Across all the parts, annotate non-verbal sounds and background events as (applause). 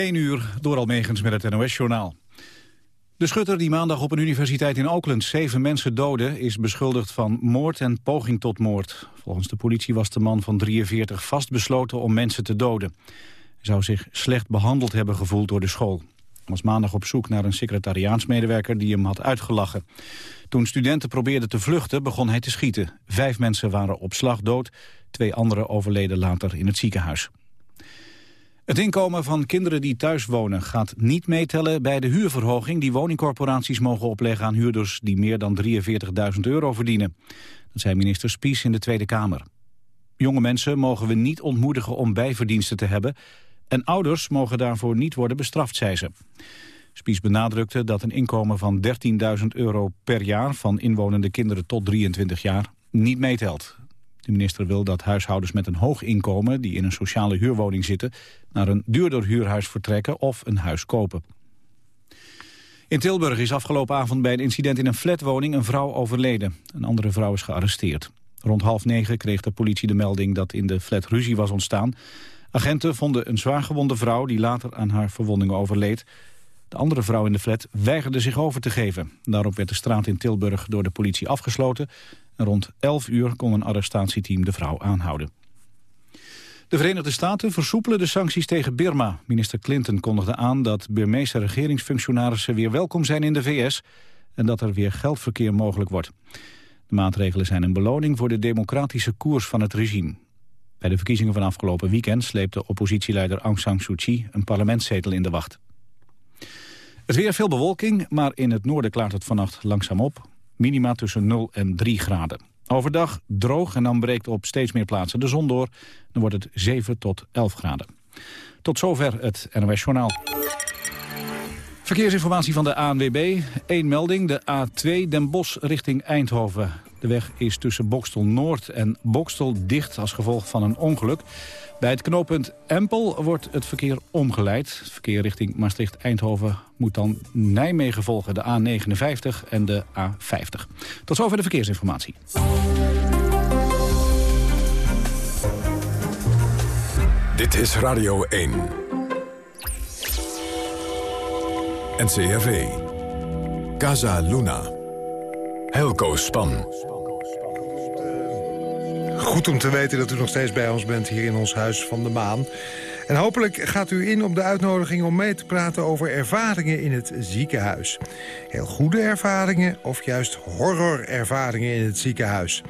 1 uur door Almegens met het NOS-journaal. De schutter die maandag op een universiteit in Oakland zeven mensen doodde... is beschuldigd van moord en poging tot moord. Volgens de politie was de man van 43 vastbesloten om mensen te doden. Hij zou zich slecht behandeld hebben gevoeld door de school. Hij was maandag op zoek naar een secretariaatsmedewerker die hem had uitgelachen. Toen studenten probeerden te vluchten begon hij te schieten. Vijf mensen waren op slag dood, twee anderen overleden later in het ziekenhuis. Het inkomen van kinderen die thuis wonen gaat niet meetellen bij de huurverhoging die woningcorporaties mogen opleggen aan huurders die meer dan 43.000 euro verdienen. Dat zei minister Spies in de Tweede Kamer. Jonge mensen mogen we niet ontmoedigen om bijverdiensten te hebben en ouders mogen daarvoor niet worden bestraft, zei ze. Spies benadrukte dat een inkomen van 13.000 euro per jaar van inwonende kinderen tot 23 jaar niet meetelt. De minister wil dat huishoudens met een hoog inkomen... die in een sociale huurwoning zitten... naar een duurder huurhuis vertrekken of een huis kopen. In Tilburg is afgelopen avond bij een incident in een flatwoning... een vrouw overleden. Een andere vrouw is gearresteerd. Rond half negen kreeg de politie de melding dat in de flat ruzie was ontstaan. Agenten vonden een zwaargewonde vrouw die later aan haar verwondingen overleed. De andere vrouw in de flat weigerde zich over te geven. Daarop werd de straat in Tilburg door de politie afgesloten rond 11 uur kon een arrestatieteam de vrouw aanhouden. De Verenigde Staten versoepelen de sancties tegen Birma. Minister Clinton kondigde aan dat Birmeese regeringsfunctionarissen weer welkom zijn in de VS en dat er weer geldverkeer mogelijk wordt. De maatregelen zijn een beloning voor de democratische koers van het regime. Bij de verkiezingen van afgelopen weekend sleepte oppositieleider Aung San Suu Kyi een parlementszetel in de wacht. Het weer veel bewolking, maar in het noorden klaart het vannacht langzaam op. Minima tussen 0 en 3 graden. Overdag droog en dan breekt op steeds meer plaatsen de zon door. Dan wordt het 7 tot 11 graden. Tot zover het NOS Journaal. Verkeersinformatie van de ANWB. Eén melding, de A2 Den Bosch richting Eindhoven. De weg is tussen Bokstel Noord en Bokstel dicht als gevolg van een ongeluk. Bij het knooppunt Empel wordt het verkeer omgeleid. Het verkeer richting Maastricht-Eindhoven moet dan Nijmegen volgen, de A59 en de A50. Tot zover de verkeersinformatie. Dit is Radio 1. NCRV. Casa Luna. Helco Span. Goed om te weten dat u nog steeds bij ons bent hier in ons Huis van de Maan. En hopelijk gaat u in op de uitnodiging om mee te praten over ervaringen in het ziekenhuis. Heel goede ervaringen of juist horrorervaringen in het ziekenhuis.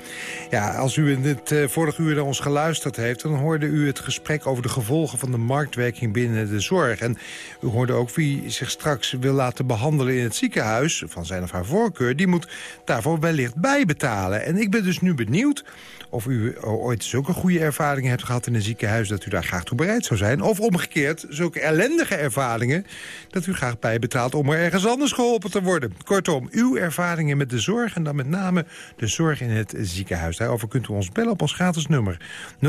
Ja, als u in het uh, vorige uur naar ons geluisterd heeft... dan hoorde u het gesprek over de gevolgen van de marktwerking binnen de zorg. En u hoorde ook wie zich straks wil laten behandelen in het ziekenhuis... van zijn of haar voorkeur, die moet daarvoor wellicht bijbetalen. En ik ben dus nu benieuwd of u ooit zulke goede ervaringen hebt gehad in een ziekenhuis... dat u daar graag toe bereid zou zijn. Of omgekeerd, zulke ellendige ervaringen... dat u graag bijbetaalt om er ergens anders geholpen te worden. Kortom, uw ervaringen met de zorg en dan met name de zorg in het ziekenhuis. Daarover kunt u ons bellen op ons gratis nummer 0800-1121. 0800-1121.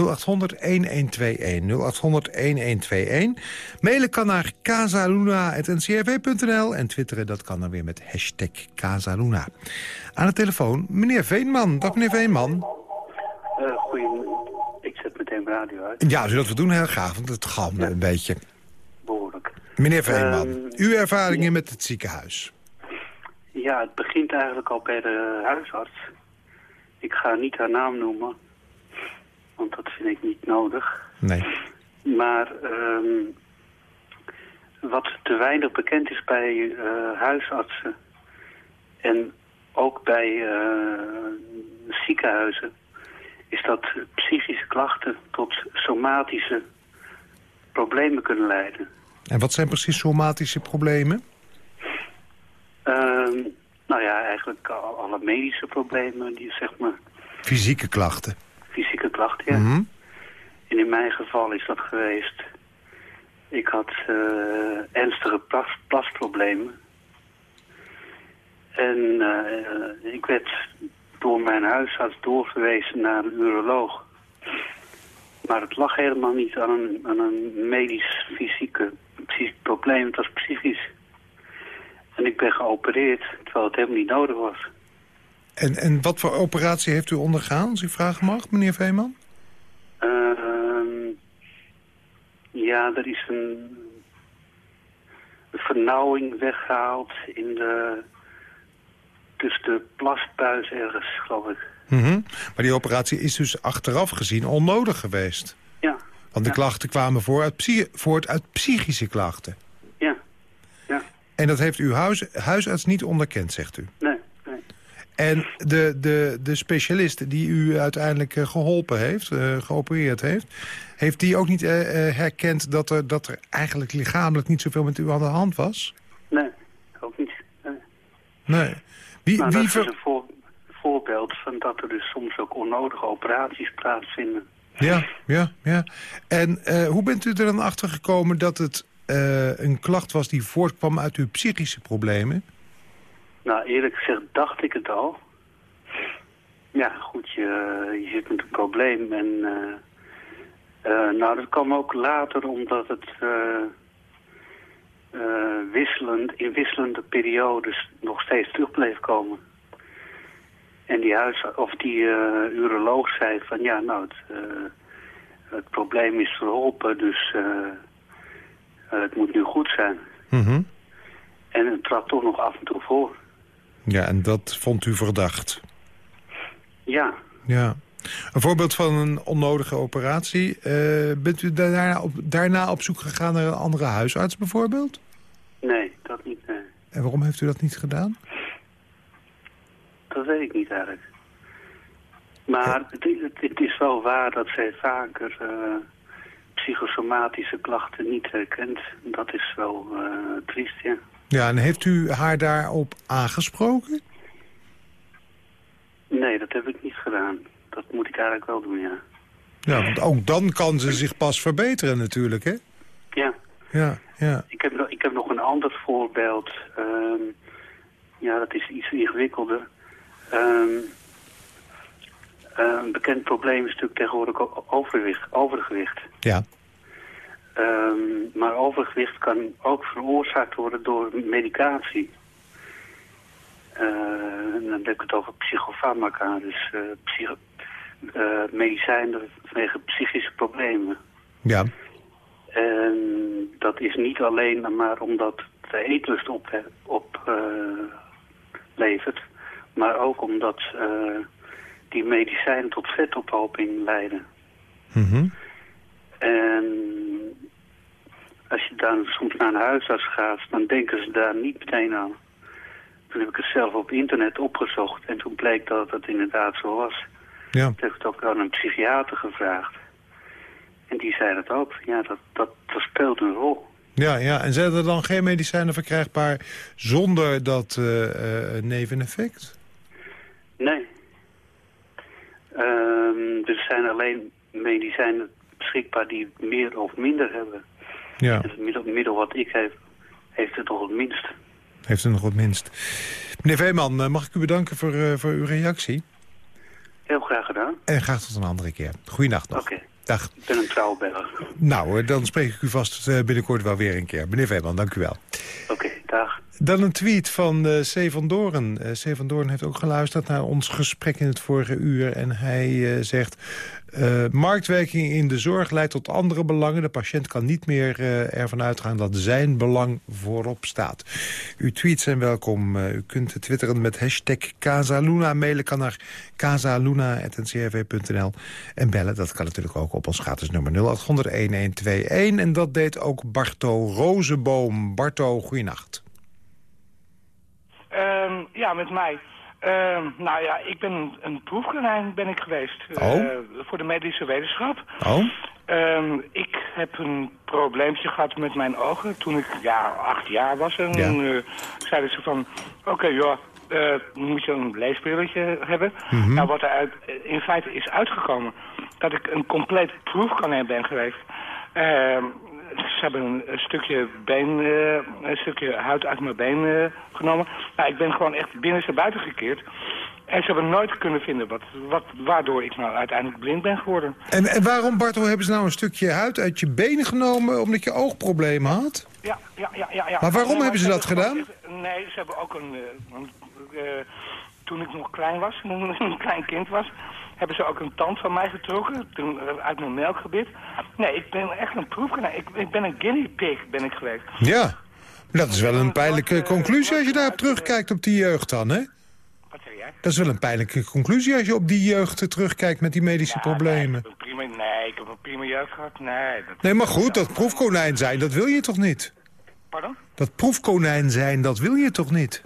Mailen kan naar casaluna.ncrv.nl en twitteren dat kan dan weer met hashtag Casaluna. Aan de telefoon meneer Veenman. Dag meneer Veenman. Uh, goeie... Ik zet meteen mijn radio uit. Ja, zullen we doen heel graag, want het gaat ja. een beetje. Behoorlijk. Meneer Veenman, um, uw ervaringen ja. met het ziekenhuis? Ja, het begint eigenlijk al bij de huisarts. Ik ga niet haar naam noemen, want dat vind ik niet nodig. Nee. Maar um, wat te weinig bekend is bij uh, huisartsen en ook bij uh, ziekenhuizen is dat psychische klachten tot somatische problemen kunnen leiden. En wat zijn precies somatische problemen? Uh, nou ja, eigenlijk alle medische problemen, die zeg maar... Fysieke klachten? Fysieke klachten, ja. Mm -hmm. En in mijn geval is dat geweest... Ik had uh, ernstige plas, plasproblemen. En uh, ik werd door mijn huisarts doorverwezen naar een uroloog. Maar het lag helemaal niet aan een, aan een medisch-fysieke probleem, het was psychisch. En ik ben geopereerd, terwijl het helemaal niet nodig was. En, en wat voor operatie heeft u ondergaan, als u vragen mag, meneer Veeman? Uh, ja, er is een vernauwing weggehaald in de... tussen de plasbuis ergens, geloof ik. Mhm. Maar die operatie is dus achteraf gezien onnodig geweest. Ja. Want de Ja. klachten kwamen voor uit voort uit psychische klachten. Ja. Ja. En dat heeft uw huis, huisarts niet onderkend, zegt u. Nee, nee. En de, de, de specialist die u uiteindelijk eh, geholpen heeft, eh, geopereerd heeft... heeft die ook niet eh, herkend dat er, dat er eigenlijk lichamelijk niet zoveel met u aan de hand was? Nee, ook niet. Nee. Nee. Wie, Maar wie dat is een voor- voorbeeld van dat er dus soms ook onnodige operaties plaatsvinden. Ja, ja, ja. En eh, hoe bent u er dan achter gekomen dat het eh, een klacht was die voortkwam uit uw psychische problemen? Nou, eerlijk gezegd dacht ik het al. Ja, goed, je, je zit met een probleem en... eh, nou, dat kwam ook later omdat het wisselend, in wisselende periodes nog steeds terug bleef komen. En die huis, of die eh, uroloog zei van ja, nou, het, eh, het probleem is verholpen, dus eh, eh, het moet nu goed zijn. Mhm. En het trad toch nog af en toe voor. Ja, en dat vond u verdacht. Ja, Ja. Een voorbeeld van een onnodige operatie. Eh, bent u daarna op, daarna op zoek gegaan naar een andere huisarts bijvoorbeeld? nee, dat niet. Nee. En waarom heeft u dat niet gedaan? Dat weet ik niet eigenlijk. Maar het, het, het is wel waar dat zij vaker eh, psychosomatische klachten niet herkent. Dat is wel eh, triest, ja. Ja, en heeft u haar daarop aangesproken? Nee, dat heb ik niet gedaan. Dat moet ik eigenlijk wel doen, ja. Ja, want ook dan kan ze zich pas verbeteren natuurlijk, hè? Ja, Ja, ja. ik heb, nog- ik heb nog een ander voorbeeld. Ehm, ja, dat is iets ingewikkelder. Ehm, een bekend probleem is natuurlijk tegenwoordig overgewicht. overgewicht. Ja. Ehm, maar overgewicht kan ook veroorzaakt worden door medicatie. Eh, dan heb ik het over psychofarmaca, dus eh, medicijnen vanwege psychische problemen. Ja. En dat is niet alleen maar omdat de eetlust op, op eh, levert, maar ook omdat eh, die medicijnen tot vetophoping leiden. Mhm. En als je dan soms naar een huisarts gaat, dan denken ze daar niet meteen aan. Toen heb ik het zelf op internet opgezocht en toen bleek dat het inderdaad zo was. Ja. Toen heb ik het ook aan een psychiater gevraagd. En die zei dat ook. Ja, dat, dat, dat speelt een rol. Ja, ja. En zijn er dan geen medicijnen verkrijgbaar zonder dat eh, eh, neveneffect? Nee. Ehm, er zijn alleen medicijnen beschikbaar die meer of minder hebben. Ja, En het middel, middel wat ik heb, heeft het nog het minst. heeft u nog wat minst. Meneer Veeman, eh, mag ik u bedanken voor, voor uw reactie? Heel graag gedaan. En graag tot een andere keer. Goeienacht nog. Oké. Dag. Ik ben een trouwe Belg. Nou, dan spreek ik u vast eh, binnenkort wel weer een keer. Meneer Veeman, dank u wel. Oké, dag. Dan een tweet van eh C. van Doorn. Eh, C. van Doorn heeft ook geluisterd naar ons gesprek in het vorige uur. En hij zegt... eh, marktwerking in de zorg leidt tot andere belangen. De patiënt kan niet meer eh, ervan uitgaan dat zijn belang voorop staat. Uw tweets zijn welkom. Eh, u kunt twitteren met hashtag Casaluna. Mailen kan naar casaluna.ncrv.nl. En bellen, dat kan natuurlijk ook op ons gratis nummer 0800-1121. En dat deed ook Barto Rozenboom. Barto, goeienacht. Ehm, ja, met mij. Ehm, nou ja, ik ben een, proefkonijn ben ik geweest. Oh. eh, voor de medische wetenschap. Oh? Ehm, ik heb een probleempje gehad met mijn ogen toen ik ja, acht jaar was. En Ja. eh, zeiden ze van, oké joh, eh, moet je een leesbrilletje hebben. Mhm. Nou, wat er uit, in feite is uitgekomen, dat ik een compleet proefkonijn ben geweest. Ze hebben een, stukje been, eh, een stukje huid uit mijn been eh, genomen. Nou, ik ben gewoon echt binnen buiten gekeerd. En ze hebben nooit kunnen vinden wat, wat, waardoor ik nou uiteindelijk blind ben geworden. En, en waarom, Barto, hebben ze nou een stukje huid uit je benen genomen... omdat je oogproblemen had? Ja, ja, ja, ja. ja. Maar waarom Nee, hebben ze dat gedaan? nee, ze hebben ook een... eh, toen ik nog klein was, (laughs) een klein kind was... hebben ze ook een tand van mij getrokken, toen, eh, uit mijn melkgebit. Nee, ik ben echt een proefkonijn. Ik, ik ben een guinea pig, ben ik geweest. Ja. Dat is wel een pijnlijke conclusie als je daarop terugkijkt op die jeugd dan, hè? Wat zeg jij? Dat is wel een pijnlijke conclusie als je op die jeugd terugkijkt met die medische Ja, problemen. Nee, ik heb een prima, nee, ik heb een prima jeugd gehad. Nee, dat, Nee, maar goed, dat proefkonijn zijn, dat wil je toch niet? Pardon? Dat proefkonijn zijn, dat wil je toch niet?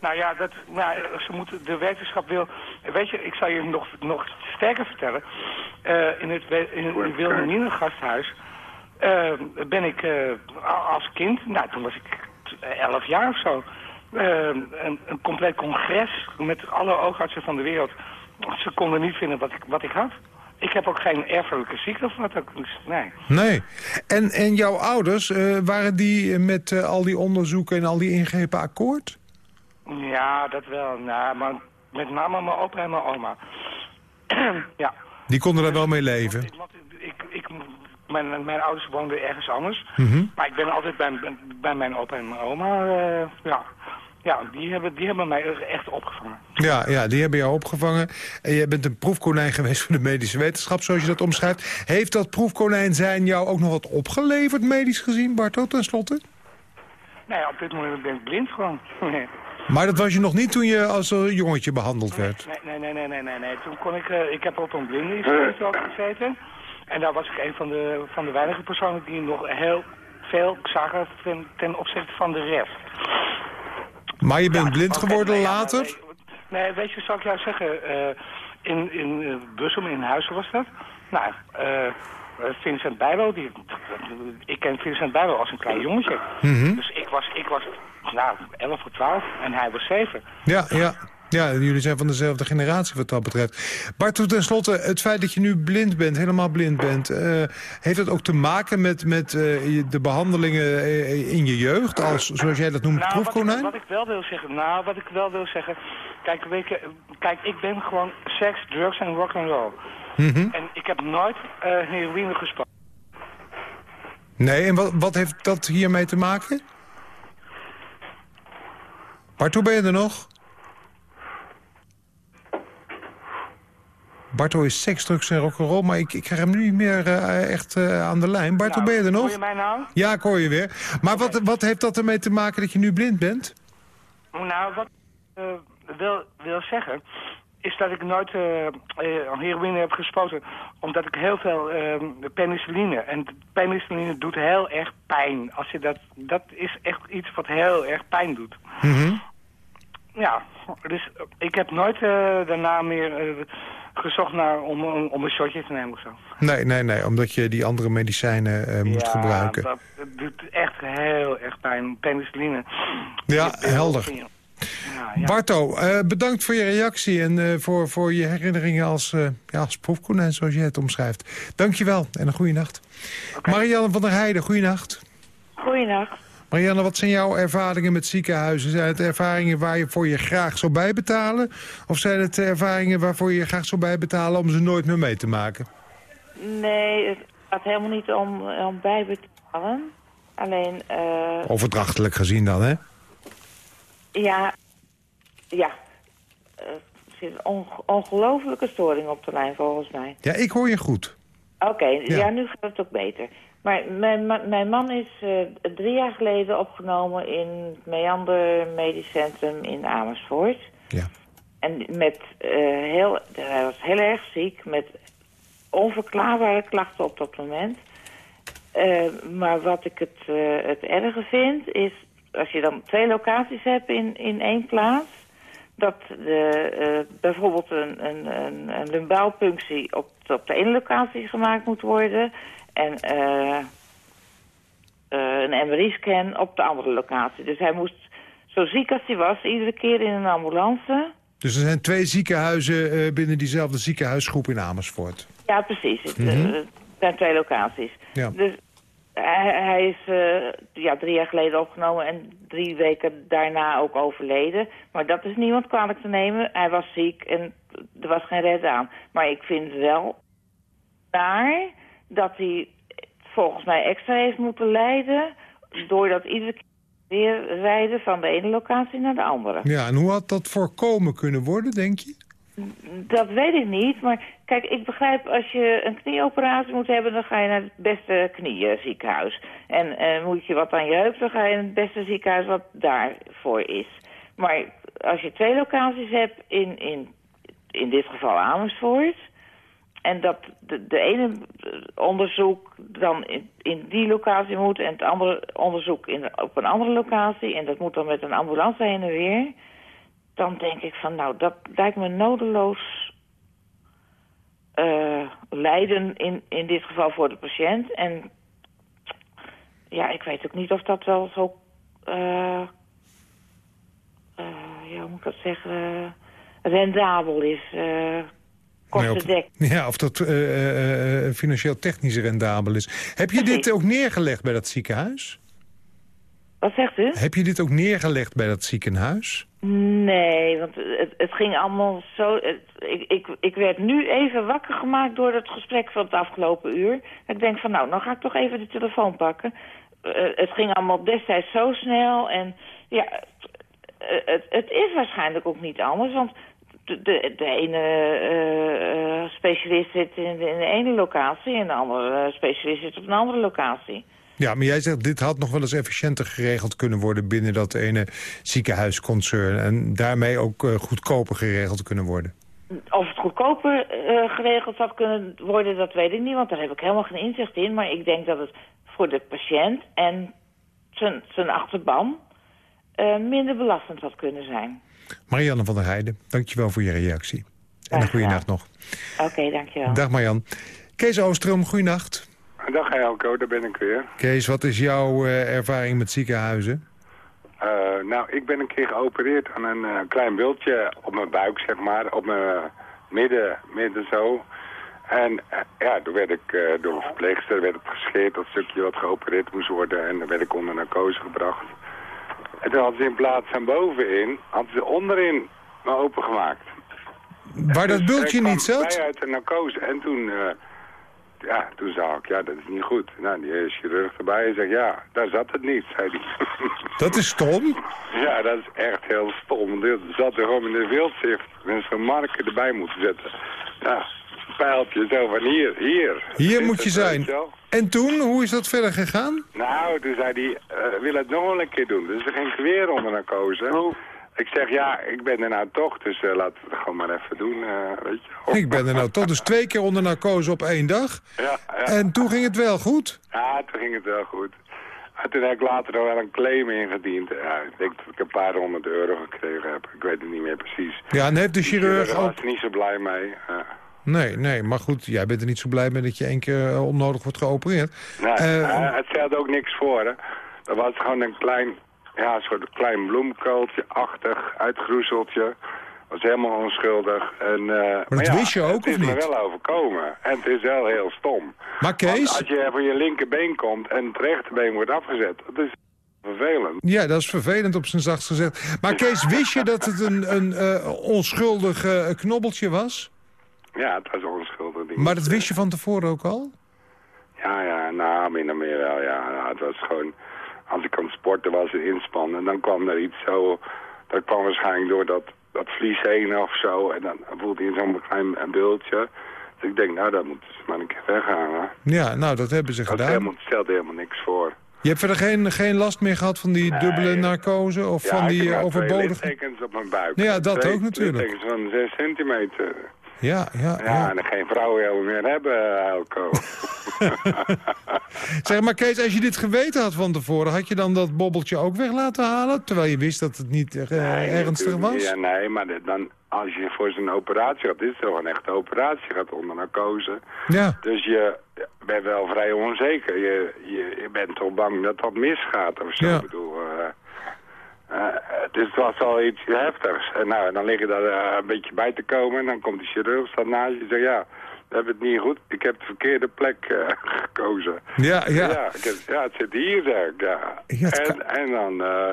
Nou ja, dat, nou, ze moeten, de wetenschap wil... Weet je, ik zal je nog, nog sterker vertellen. Eh, in het, in het Wilhelmina gasthuis eh, ben ik eh, als kind... Nou, toen was ik elf jaar of zo. een, een compleet congres met alle oogartsen van de wereld. Ze konden niet vinden wat ik, wat ik had. Ik heb ook geen erfelijke ziekte of wat ook. Dus, nee. Nee. En, en jouw ouders, eh, waren die met al die onderzoeken en al die ingrepen akkoord? Ja, dat wel. Nou, maar met name mijn opa en mijn oma. (clears throat) ja. Die konden daar wel mee leven. Ik, ik, ik, mijn, mijn ouders woonden ergens anders. Mhm. Maar ik ben altijd bij, bij mijn opa en mijn oma. eh, ja, ja die, hebben, die hebben mij echt opgevangen. Ja, ja, die hebben jou opgevangen. En jij bent een proefkonijn geweest voor de medische wetenschap, zoals je dat omschrijft. Heeft dat proefkonijn zijn jou ook nog wat opgeleverd, medisch gezien, Barto, tenslotte? Nee, op dit moment ben ik blind gewoon. (laughs) Maar dat was je nog niet toen je als een jongetje behandeld werd. nee, nee, nee, nee, nee, nee. Toen kon ik, eh, ik heb op een blindeninstituut ook gezeten. En daar was ik een van de, van de weinige personen die nog heel veel zagen ten, ten opzichte van de rest. Maar je bent Ja, blind geworden nee, ja, later? Nee, nee, weet je, zal ik jou zeggen, eh, in, in uh, Bussum, in Huizen was dat. Nou, eh, Vincent Bijlo, die, ik ken Vincent Bijlo als een klein jongetje. Mhm. Dus ik was, ik was, nou, 11 of 12 en hij was 7. Ja, ja. Ja, jullie zijn van dezelfde generatie wat dat betreft. Bart, tenslotte, het feit dat je nu blind bent, helemaal blind bent... eh, heeft dat ook te maken met, met eh, de behandelingen eh, in je jeugd... als, zoals jij dat noemt, Nou, wat ik, proefkonijn? wat ik wel wil zeggen, nou, wat ik wel wil zeggen, kijk, je, kijk, ik ben gewoon seks, drugs en rock and roll. Mhm. En ik heb nooit eh, heroïne gesproken. Nee, en wat, wat heeft dat hiermee te maken? Bart, hoe ben je er nog? Barto is seks, drugs en rock'n'roll, maar ik, ik krijg hem nu niet meer eh, echt eh, aan de lijn. Bart, hoe ben je er nog? Hoor je mij nou? Ja, ik hoor je weer. Maar wat, wat heeft dat ermee te maken dat je nu blind bent? Nou, wat ik eh, wil, wil zeggen, is dat ik nooit heroïne heb gespoten, omdat ik heel veel eh, penicilline, en penicilline doet heel erg pijn. Als je dat, dat is echt iets wat heel erg pijn doet. Mhm. Ja, dus eh, ik heb nooit eh, daarna meer eh, gezocht naar om, om, om een shotje te nemen of zo. Nee, nee, nee, omdat je die andere medicijnen eh, moet ja, gebruiken. dat, dat doet echt heel erg pijn. Penicilline. Ja, helder. Ja, ja. Barto, eh, bedankt voor je reactie en eh, voor, voor je herinneringen als, eh ja, als proefkonijn, zoals je het omschrijft. Dankjewel en een goede nacht. Marianne van der Heijden, goeienacht. Goeienacht. Marianne, wat zijn jouw ervaringen met ziekenhuizen? Zijn het ervaringen waar je voor je graag zou bijbetalen? Of zijn het ervaringen waarvoor je graag zou bijbetalen om ze nooit meer mee te maken? Nee, het gaat helemaal niet om, om bijbetalen. Alleen, eh, Overdrachtelijk gezien dan, hè? ja, ja. Eh, er zit een onge- ongelofelijke storing op de lijn volgens mij. Ja, ik hoor je goed. Oké, Ja. ja. nu gaat het ook beter. Maar mijn, mijn man is eh, drie jaar geleden opgenomen in het Meander Medisch Centrum in Amersfoort. Ja. En met eh, heel, hij was heel erg ziek, met onverklaarbare klachten op dat moment. Eh, maar wat ik het, het erge vind, is als je dan twee locaties hebt in, in één plaats... dat de, bijvoorbeeld een, een, een, een lumbaalpunctie op, op de ene locatie gemaakt moet worden... en eh, eh, een MRI-scan op de andere locatie. Dus hij moest, zo ziek als hij was, iedere keer in een ambulance... Dus er zijn twee ziekenhuizen eh, binnen diezelfde ziekenhuisgroep in Amersfoort. Ja, precies. Het, Het zijn twee locaties. Ja. Dus hij, hij is ja, drie jaar geleden opgenomen en drie weken daarna ook overleden. Maar dat is niemand kwalijk te nemen. Hij was ziek en er was geen red aan. Maar ik vind wel naar dat hij volgens mij extra heeft moeten lijden... doordat iedere keer weer rijden van de ene locatie naar de andere. Ja, en hoe had dat voorkomen kunnen worden, denk je? Dat weet ik niet, maar kijk, ik begrijp als je een knieoperatie moet hebben... dan ga je naar het beste knieziekenhuis. En eh, moet je wat aan je heup, dan ga je in het beste ziekenhuis wat daarvoor is. Maar als je twee locaties hebt, in, in, in dit geval Amersfoort... en dat de, de ene onderzoek dan in, in die locatie moet... en het andere onderzoek in, op een andere locatie... en dat moet dan met een ambulance heen en weer... dan denk ik van, nou, dat lijkt me nodeloos eh, lijden in, in dit geval voor de patiënt. En ja, ik weet ook niet of dat wel zo... eh eh, ja, hoe moet ik dat zeggen? rendabel is. (laughs) ja, of dat eh, eh, eh, financieel technisch rendabel is. Heb je dit ook neergelegd bij dat ziekenhuis? Wat zegt u? Heb je dit ook neergelegd bij dat ziekenhuis? Nee, want het, het ging allemaal zo... het- ik, ik, ik werd nu even wakker gemaakt door het gesprek van het afgelopen uur. Ik denk van, nou, dan ga ik toch even de telefoon pakken. Het ging allemaal destijds zo snel en ja, het, het is waarschijnlijk ook niet anders, want de, de, de ene eh, eh, specialist zit in de, in de ene locatie en de andere eh, specialist zit op een andere locatie. Ja, maar jij zegt dit had nog wel eens efficiënter geregeld kunnen worden... binnen dat ene ziekenhuisconcern. En daarmee ook goedkoper geregeld kunnen worden. Of het goedkoper geregeld had kunnen worden, dat weet ik niet, want daar heb ik helemaal geen inzicht in. Maar ik denk dat het voor de patiënt en zijn, achterban minder belastend had kunnen zijn. Marianne van der Heijden, dankjewel voor je reactie. En een goede nacht nog. Oké, dankjewel. Dag Marian. Kees Oostrom, goeienacht. Dag Elko, daar ben ik weer. Kees, wat is jouw eh, ervaring met ziekenhuizen? Eh, nou, ik ben een keer geopereerd aan een eh, klein bultje op mijn buik, zeg maar. Op mijn midden, midden zo. En ja, toen werd ik eh, door een verpleegster werd het gescheerd, dat stukje wat geopereerd moest worden. En dan werd ik onder narcose gebracht. En toen hadden ze in plaats van bovenin, hadden ze onderin me opengemaakt. Waar dat Dus, bultje niet zat? uit de narcose. En toen, eh, ja, toen zag ik, ja, dat is niet goed. Nou, die chirurg erbij en zegt, ja, daar zat het niet, zei. (laughs) Dat is stom. ja, dat is echt heel stom. Dit zat er gewoon in de wildzicht. Met zo'n marker erbij moeten zetten. Ja, een pijltje zo van hier, hier. Hier moet je zijn. En toen, hoe is dat verder gegaan? Nou, toen zei hij, eh, wil het nog wel een keer doen. Dus er ging ik weer onder narcose. Ik zeg, ja, ik ben er nou toch, dus eh, laten we het gewoon maar even doen, eh, weet je. Ik ben er nou toch dus twee keer onder narcose op één dag. Ja, ja. En toen ging het wel goed. Ja, toen ging het wel goed. En toen heb ik later nog wel een claim ingediend. Ja, ik denk dat ik een paar honderd euro gekregen heb. Ik weet het niet meer precies. Ja, en heeft de chirurg was ook... er niet zo blij mee. Ja. Nee, nee, maar goed, jij bent er niet zo blij mee dat je één keer eh, onnodig wordt geopereerd. Nee, Eh, eh, het stelde ook niks voor. Hè. Dat was gewoon een klein, ja, een soort klein bloemkooltje-achtig uitgroezeltje. was helemaal onschuldig. En, eh, maar, dat ja, wist je ook, het is of me niet? wel overkomen. En het is wel heel stom. Maar Kees, Want als je voor je linkerbeen komt en het rechterbeen wordt afgezet, dat is vervelend. ja, dat is vervelend op zijn zachtst gezegd. Maar Kees, wist je dat het een, een onschuldig knobbeltje was? Ja, het was onschuldig ding. Maar dat wist je van tevoren ook al? Ja, ja, nou, min of meer wel, ja. Nou, het was gewoon, als ik aan het sporten was en inspannen, dan kwam er iets zo, dat kwam waarschijnlijk door dat, dat vlies heen of zo, en dan voelde je zo'n klein bultje. Dus ik denk, nou, dat moet dus maar een keer hè. Ja, nou, dat hebben ze Dat gedaan. helemaal, stelt helemaal niks voor. Je hebt verder geen, geen last meer gehad van die dubbele narcose of Ja, van ik die heb eh, nou twee overbodige... littekens op mijn buik. Ja, dat Twee ook natuurlijk. van 6 centimeter. Ja, ja, Ja, ja. en geen vrouwen meer hebben, Elko. (laughs) Zeg maar Kees, als je dit geweten had van tevoren... had je dan dat bobbeltje ook weg laten halen? Terwijl je wist dat het niet eh, Nee, ernstig was? Ja, nee, maar dit- dan, als je voor zo'n operatie gaat, dit is toch een echte operatie, gaat onder narcose. Ja. Dus je bent wel vrij onzeker. Je, je, je bent toch bang dat dat misgaat of zo. Ja. Ik bedoel, eh, eh, dus het was al iets heftigs. En nou, dan lig je daar eh, een beetje bij te komen en dan komt de chirurg staat naast je en zegt ja... We hebben het niet goed. Ik heb de verkeerde plek eh, (laughs) gekozen. Ja, ja. Ja, ik heb- ja, het zit hier, zeg ik. Ja. En, en dan, eh,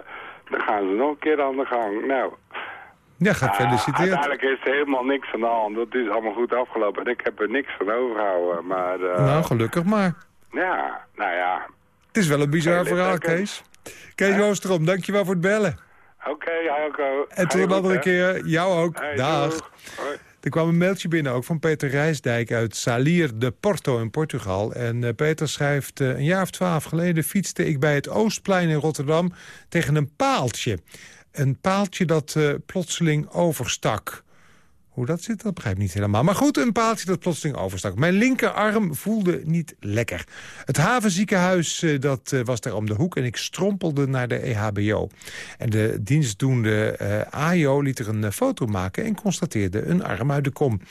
dan gaan ze nog een keer aan de gang. Nou, Ja, ah, gefeliciteerd. uiteindelijk is er helemaal niks aan de hand. Het is allemaal goed afgelopen. En ik heb er niks van overgehouden. Maar Nou, gelukkig maar. ja, nou ja. Het is wel een bizar verhaal. Kees. Kees Oosterom, dankjewel voor het bellen. Oké, okay, Helco. En tot een andere keer, jou ook. Hey, Dag. Er kwam een mailtje binnen ook van Peter Rijsdijk uit Salir de Porto in Portugal. En uh, Peter schrijft, uh, een jaar of twaalf geleden fietste ik bij het Oostplein in Rotterdam tegen een paaltje. Een paaltje dat uh, plotseling overstak. Hoe dat zit, dat begrijp ik niet helemaal. Maar goed, een paaltje dat plotseling overstak. Mijn linkerarm voelde niet lekker. Het havenziekenhuis uh, dat, uh, was daar om de hoek en ik strompelde naar de EHBO. En de dienstdoende uh, AJO liet er een foto maken en constateerde een arm uit de kom.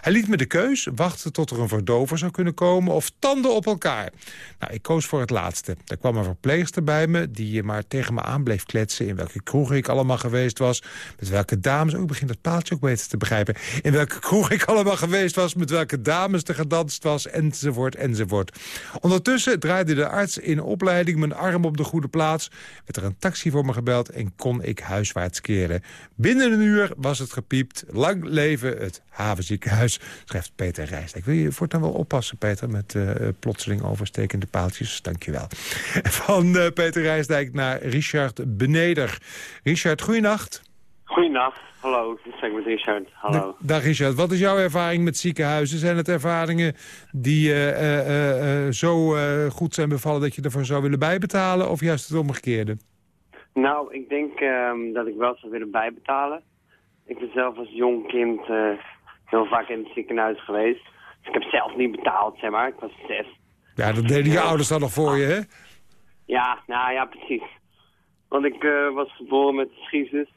Hij liet me de keus, wachten tot er een verdover zou kunnen komen of tanden op elkaar. Nou, ik koos voor het laatste. Er kwam een verpleegster bij me die maar tegen me aan bleef kletsen... in welke kroeg ik allemaal geweest was, met welke dames... ook begint dat paaltje ook beter te begrijpen in welke kroeg ik allemaal geweest was... met welke dames er gedanst was, enzovoort, enzovoort. Ondertussen draaide de arts in opleiding mijn arm op de goede plaats... werd er een taxi voor me gebeld en kon ik huiswaarts keren. Binnen een uur was het gepiept. Lang leven het havenziekenhuis, schrijft Peter Rijs. Ik wil je voortaan wel oppassen, Peter, met uh, plotseling overstekende paaltjes. Dank je wel. (laughs) Van uh, Peter Rijsdijk naar Richard Beneder. Richard, goeienacht. Goeienacht. Hallo, ik ben met Richard. Hallo. Dag Richard, wat is jouw ervaring met ziekenhuizen? Zijn het ervaringen die uh, uh, uh, zo goed zijn bevallen dat je ervoor zou willen bijbetalen of juist het omgekeerde? Nou, ik denk um, dat ik wel zou willen bijbetalen. Ik ben zelf als jong kind heel vaak in het ziekenhuis geweest. Dus ik heb zelf niet betaald, zeg maar. Ik was zes. Ja, dat deden je ouders dan nog voor je, hè? Ja, nou ja, precies. Want ik was geboren met schiezes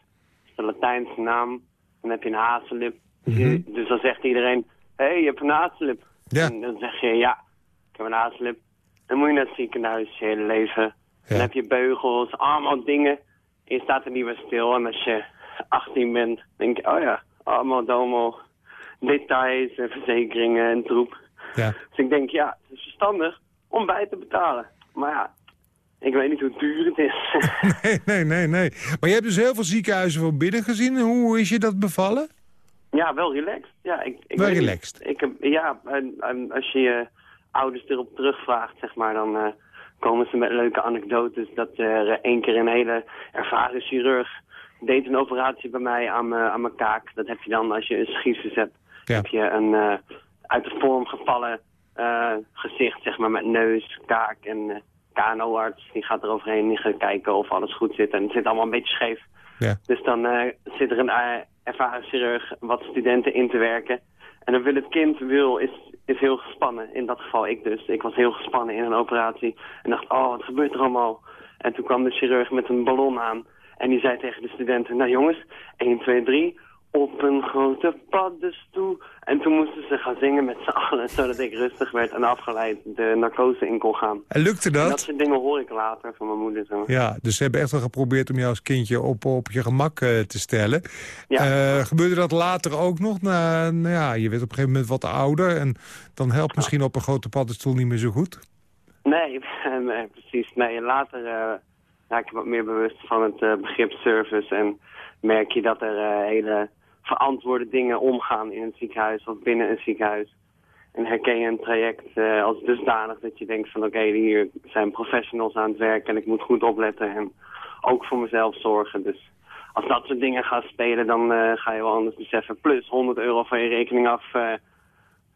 de Latijnse naam. Dan heb je een hazellip. Mm -hmm. Dus dan zegt iedereen, hé, hey, je hebt een hazellip. Ja. En dan zeg je, ja, ik heb een hazellip. Dan moet je naar het ziekenhuis je hele leven. Ja. Dan heb je beugels, allemaal dingen. En je staat er niet meer stil. En als je 18 bent, denk je, oh ja, allemaal domo. Details en verzekeringen en troep. Ja. Dus ik denk, ja, het is verstandig om bij te betalen. Maar ja, ik weet niet hoe duur het is. (laughs) nee, nee, nee, nee. Maar je hebt dus heel veel ziekenhuizen van binnen gezien. Hoe is je dat bevallen? Ja, wel relaxed. Ja, ik, ik wel relaxed? Ik, ik, ja, en, en als je je ouders erop terugvraagt, zeg maar, dan uh, komen ze met leuke anekdotes. Dat er één keer een hele ervaren chirurg deed een operatie bij mij aan, aan mijn kaak. Dat heb je dan als je een schiefjes hebt. Ja. Heb je een uh, uit de vorm gevallen gezicht, zeg maar, met neus, kaak en KNO-arts, die gaat er overheen die gaat kijken of alles goed zit. En het zit allemaal een beetje scheef. Ja. Dus dan uh, zit er een uh, ervaren chirurg wat studenten in te werken. En dan wil het kind wil, is, is heel gespannen. In dat geval ik dus. Ik was heel gespannen in een operatie. En dacht, oh, wat gebeurt er allemaal? En toen kwam de chirurg met een ballon aan. En die zei tegen de studenten, nou jongens, 1, 2, 3, op een grote paddenstoel. En toen moesten ze gaan zingen met z'n allen, zodat ik rustig werd en afgeleid de narcose in kon gaan. En lukte dat? En dat soort dingen hoor ik later van mijn moeder. Zo. Ja, dus ze hebben echt wel geprobeerd om jou als kindje op, op je gemak uh, te stellen. Ja. Uh, gebeurde dat later ook nog? Nou, nou ja, je werd op een gegeven moment wat ouder en dan helpt misschien op een grote paddenstoel niet meer zo goed? Nee, (laughs) nee precies. Nee, later uh, raak je wat meer bewust van het begrip service en merk je dat er hele verantwoorde dingen omgaan in het ziekenhuis of binnen een ziekenhuis. En herken je een traject uh, als dusdanig dat je denkt van oké, hier zijn professionals aan het werk en ik moet goed opletten en ook voor mezelf zorgen. Dus als dat soort dingen gaan spelen, dan uh, ga je wel anders beseffen. Plus 100 euro van je rekening af, uh,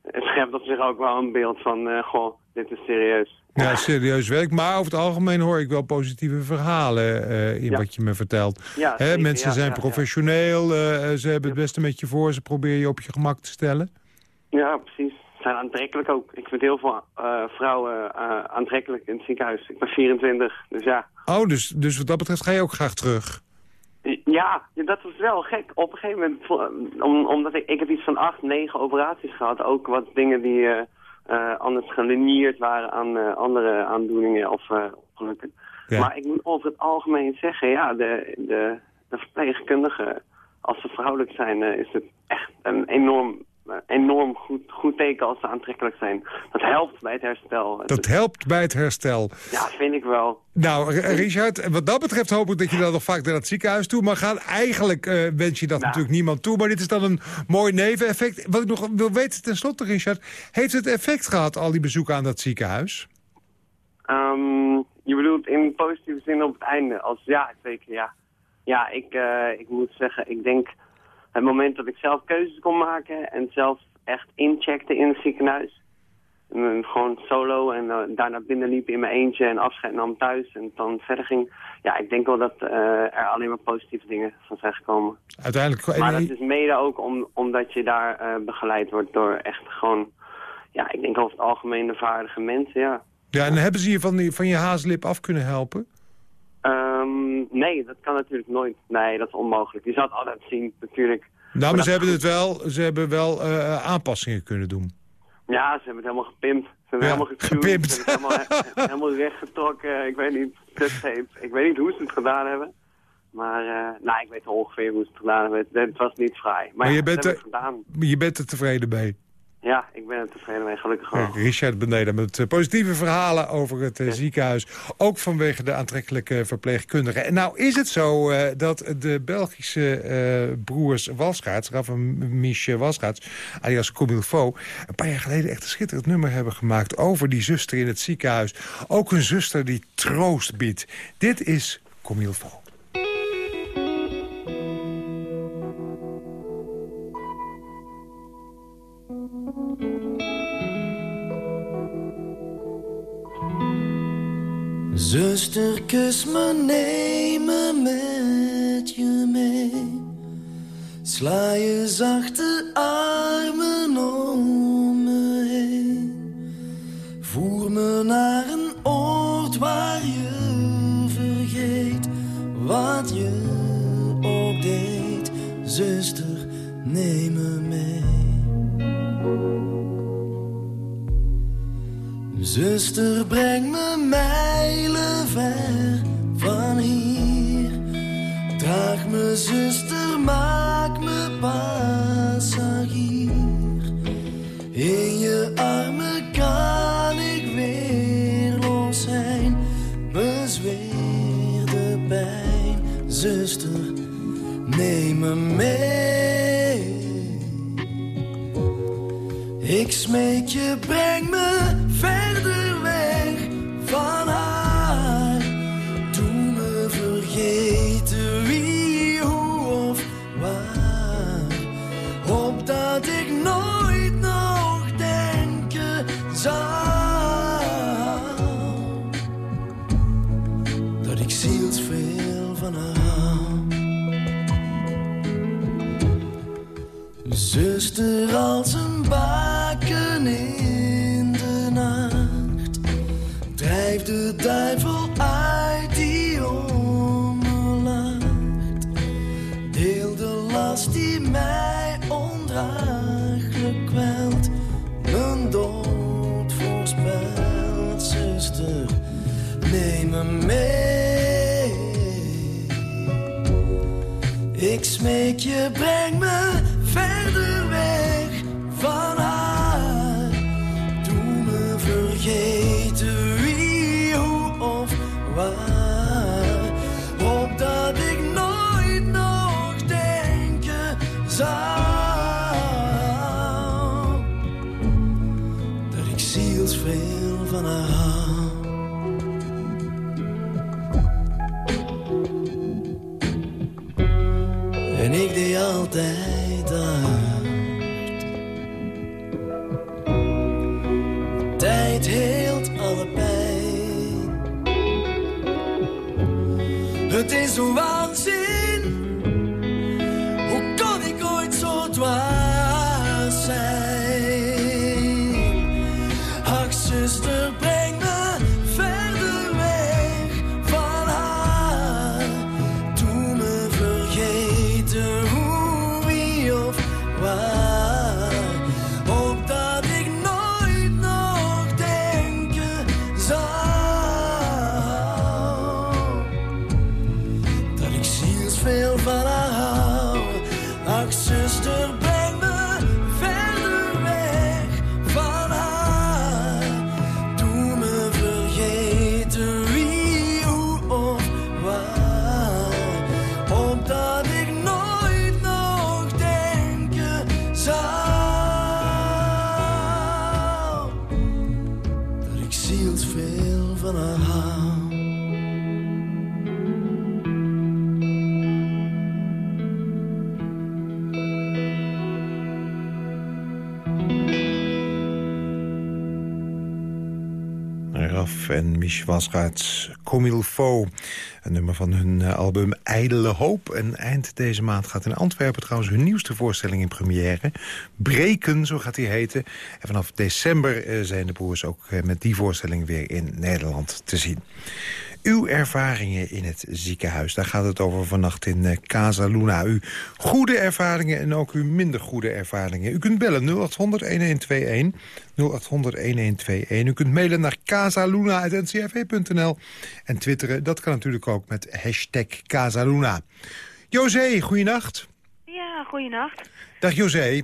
schept op zich ook wel een beeld van, goh, dit is serieus. Ja, serieus werk. Maar over het algemeen hoor ik wel positieve verhalen uh, in ja. wat je me vertelt. Ja, Hè, zeker, mensen ja, zijn professioneel, uh, ze hebben het beste met je voor. Ze proberen je op je gemak te stellen. Ja, precies. Ze zijn aantrekkelijk ook. Ik vind heel veel uh, vrouwen aantrekkelijk in het ziekenhuis. Ik ben 24, dus ja. Oh, dus, dus wat dat betreft ga je ook graag terug? Ja, dat was wel gek. Op een gegeven moment, om, omdat ik, ik heb iets van acht, negen operaties gehad. Ook wat dingen die... Uh, anders gelinieerd waren aan uh, andere aandoeningen of uh, ongelukken. Ja. Maar ik moet over het algemeen zeggen, ja, de, de, de verpleegkundigen, als ze vrouwelijk zijn, is het echt een enorm, enorm goed, goed teken als ze aantrekkelijk zijn. Dat helpt bij het herstel. Dat helpt bij het herstel. Ja, vind ik wel. Nou, Richard, wat dat betreft hoop ik dat je dan nog vaak naar het ziekenhuis toe mag gaan. Eigenlijk uh, wens je dat Nou. natuurlijk niemand toe, maar dit is dan een mooi neveneffect. Wat ik nog wil weten tenslotte, Richard, heeft het effect gehad, al die bezoeken aan dat ziekenhuis? Um, je bedoelt in positieve zin op het einde? Als, ja, zeker, ja. Ja, ik, uh, ik moet zeggen, ik denk... het moment dat ik zelf keuzes kon maken en zelf echt incheckte in het ziekenhuis. En, gewoon solo en uh, daarna binnenliep in mijn eentje en afscheid nam thuis en dan verder ging. Ja, ik denk wel dat uh, er alleen maar positieve dingen van zijn gekomen. Uiteindelijk... Maar dat is mede ook om, omdat je daar uh, begeleid wordt door echt gewoon... Ja, ik denk over het algemeen de vaardige mensen, ja. Ja, en hebben ze je van, die, van je haaslip af kunnen helpen? Um, nee, dat kan natuurlijk nooit. Nee, dat is onmogelijk. Je zou het altijd zien, natuurlijk. Nou, maar, maar ze, hebben het wel, ze hebben wel uh, aanpassingen kunnen doen. Ja, ze hebben het helemaal gepimpt. Ze hebben Ja, helemaal getuned. gepimpt. Ze hebben het helemaal, (laughs) helemaal rechtgetrokken. Ik weet niet, Ik weet niet hoe ze het gedaan hebben. Maar, uh, nou, ik weet ongeveer hoe ze het gedaan hebben. Het, was niet vrij. Maar, Maar ja, je bent er- gedaan. Je bent er tevreden mee. Ja, ik ben er tevreden mee, gelukkig wel. Richard Beneden met eh, positieve verhalen over het eh, ziekenhuis. Ook vanwege de aantrekkelijke verpleegkundigen. En nou is het zo eh, dat de Belgische broers Walschaats... Rafa Miche Walschaats, alias Comilfo... een paar jaar geleden echt een schitterend nummer hebben gemaakt... over die zuster in het ziekenhuis. Ook een zuster die troost biedt. Dit is Comilfo. Zuster, kus me, neem me met je mee. Sla je zachte armen om me heen. Voer me naar een oord waar je vergeet wat je ook deed. Zuster, neem me Zuster, breng me mijlen ver van hier. Draag me, zuster, maak me passagier. In je armen kan ik weer los zijn. Bezweer de pijn, zuster, neem me mee. Ik smeek je, breng me Smeek je, breng Mich Wasgaards Comme il faut. Een nummer van hun eh, album Ijdele Hoop. En eind deze maand gaat in Antwerpen trouwens hun nieuwste voorstelling in première. Breken, zo gaat die heten. En vanaf december eh, zijn de broers ook eh, met die voorstelling weer in Nederland te zien. Uw ervaringen in het ziekenhuis, daar gaat het over vannacht in uh, Casa Luna. Uw goede ervaringen en ook uw minder goede ervaringen. U kunt bellen 0800-1121, 0800-1121. U kunt mailen naar casaluna.ncrv.nl. En twitteren, dat kan natuurlijk ook met hashtag Casaluna. José, goeienacht. Ja, goeienacht. Dag José.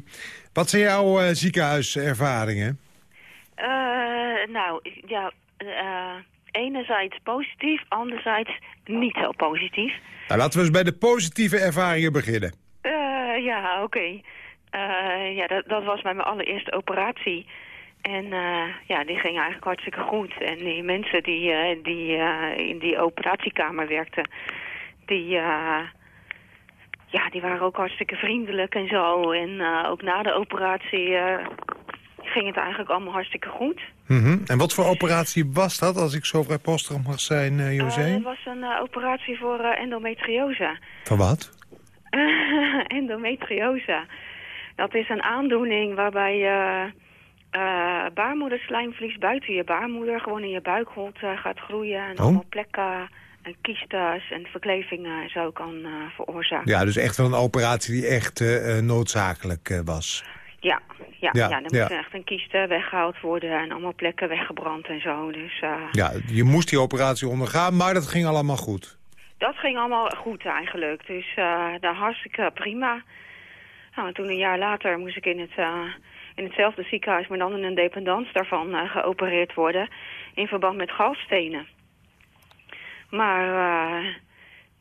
Wat zijn jouw uh, ziekenhuiservaringen? Uh, nou, ja... Uh, enerzijds positief, anderzijds niet zo positief. Nou, laten we eens bij de positieve ervaringen beginnen. Uh, ja, oké. Okay. Uh, ja, dat, dat, was bij mijn allereerste operatie. En uh, ja, die ging eigenlijk hartstikke goed. En die mensen die, die in die operatiekamer werkten, die, ja, die waren ook hartstikke vriendelijk en zo. En ook na de operatie ging het eigenlijk allemaal hartstikke goed. Mm -hmm. En wat voor operatie was dat, als ik zo vrijpostig mag zijn, uh, José? Uh, het was een uh, operatie voor uh, endometriose. Van wat? (laughs) endometriose. Dat is een aandoening waarbij je baarmoederslijmvlies buiten je baarmoeder... gewoon in je buikholte gaat groeien en oh. allemaal plekken en kiestes en verklevingen en zo kan veroorzaken. Ja, dus echt wel een operatie die echt noodzakelijk was. Ja, ja, ja, ja, dan moet echt een kieste weggehaald worden en allemaal plekken weggebrand en zo. Dus, uh, ja, je moest die operatie ondergaan, maar dat ging allemaal goed. Dat ging allemaal goed eigenlijk, dus uh, dat hartstikke prima. Nou, en toen een jaar later moest ik in, het, uh, in hetzelfde ziekenhuis, maar dan in een dependance daarvan geopereerd worden in verband met galstenen. Maar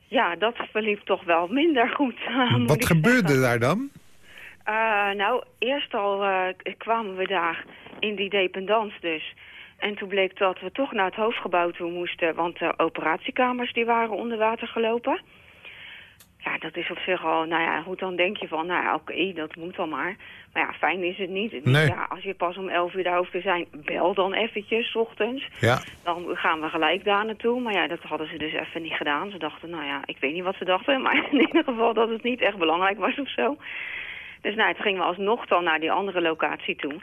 ja, dat verliep toch wel minder goed. (laughs) Wat gebeurde daar dan? Uh, nou, eerst al uh, kwamen we daar in die dependance dus. En toen bleek dat we toch naar het hoofdgebouw toe moesten, want de operatiekamers die waren onder water gelopen. Ja, dat is op zich al, nou ja, goed, dan denk je van, nou ja, oké, dat moet dan maar. Maar ja, fijn is het niet. Nee. Ja, als je pas om 11 uur daar hoeft te zijn, bel dan eventjes, ochtends. Ja. Dan gaan we gelijk daar naartoe. Maar ja, dat hadden ze dus even niet gedaan. Ze dachten, nou ja, ik weet niet wat ze dachten, maar in ieder geval dat het niet echt belangrijk was of zo. Dus nou, toen gingen we alsnog dan naar die andere locatie toe.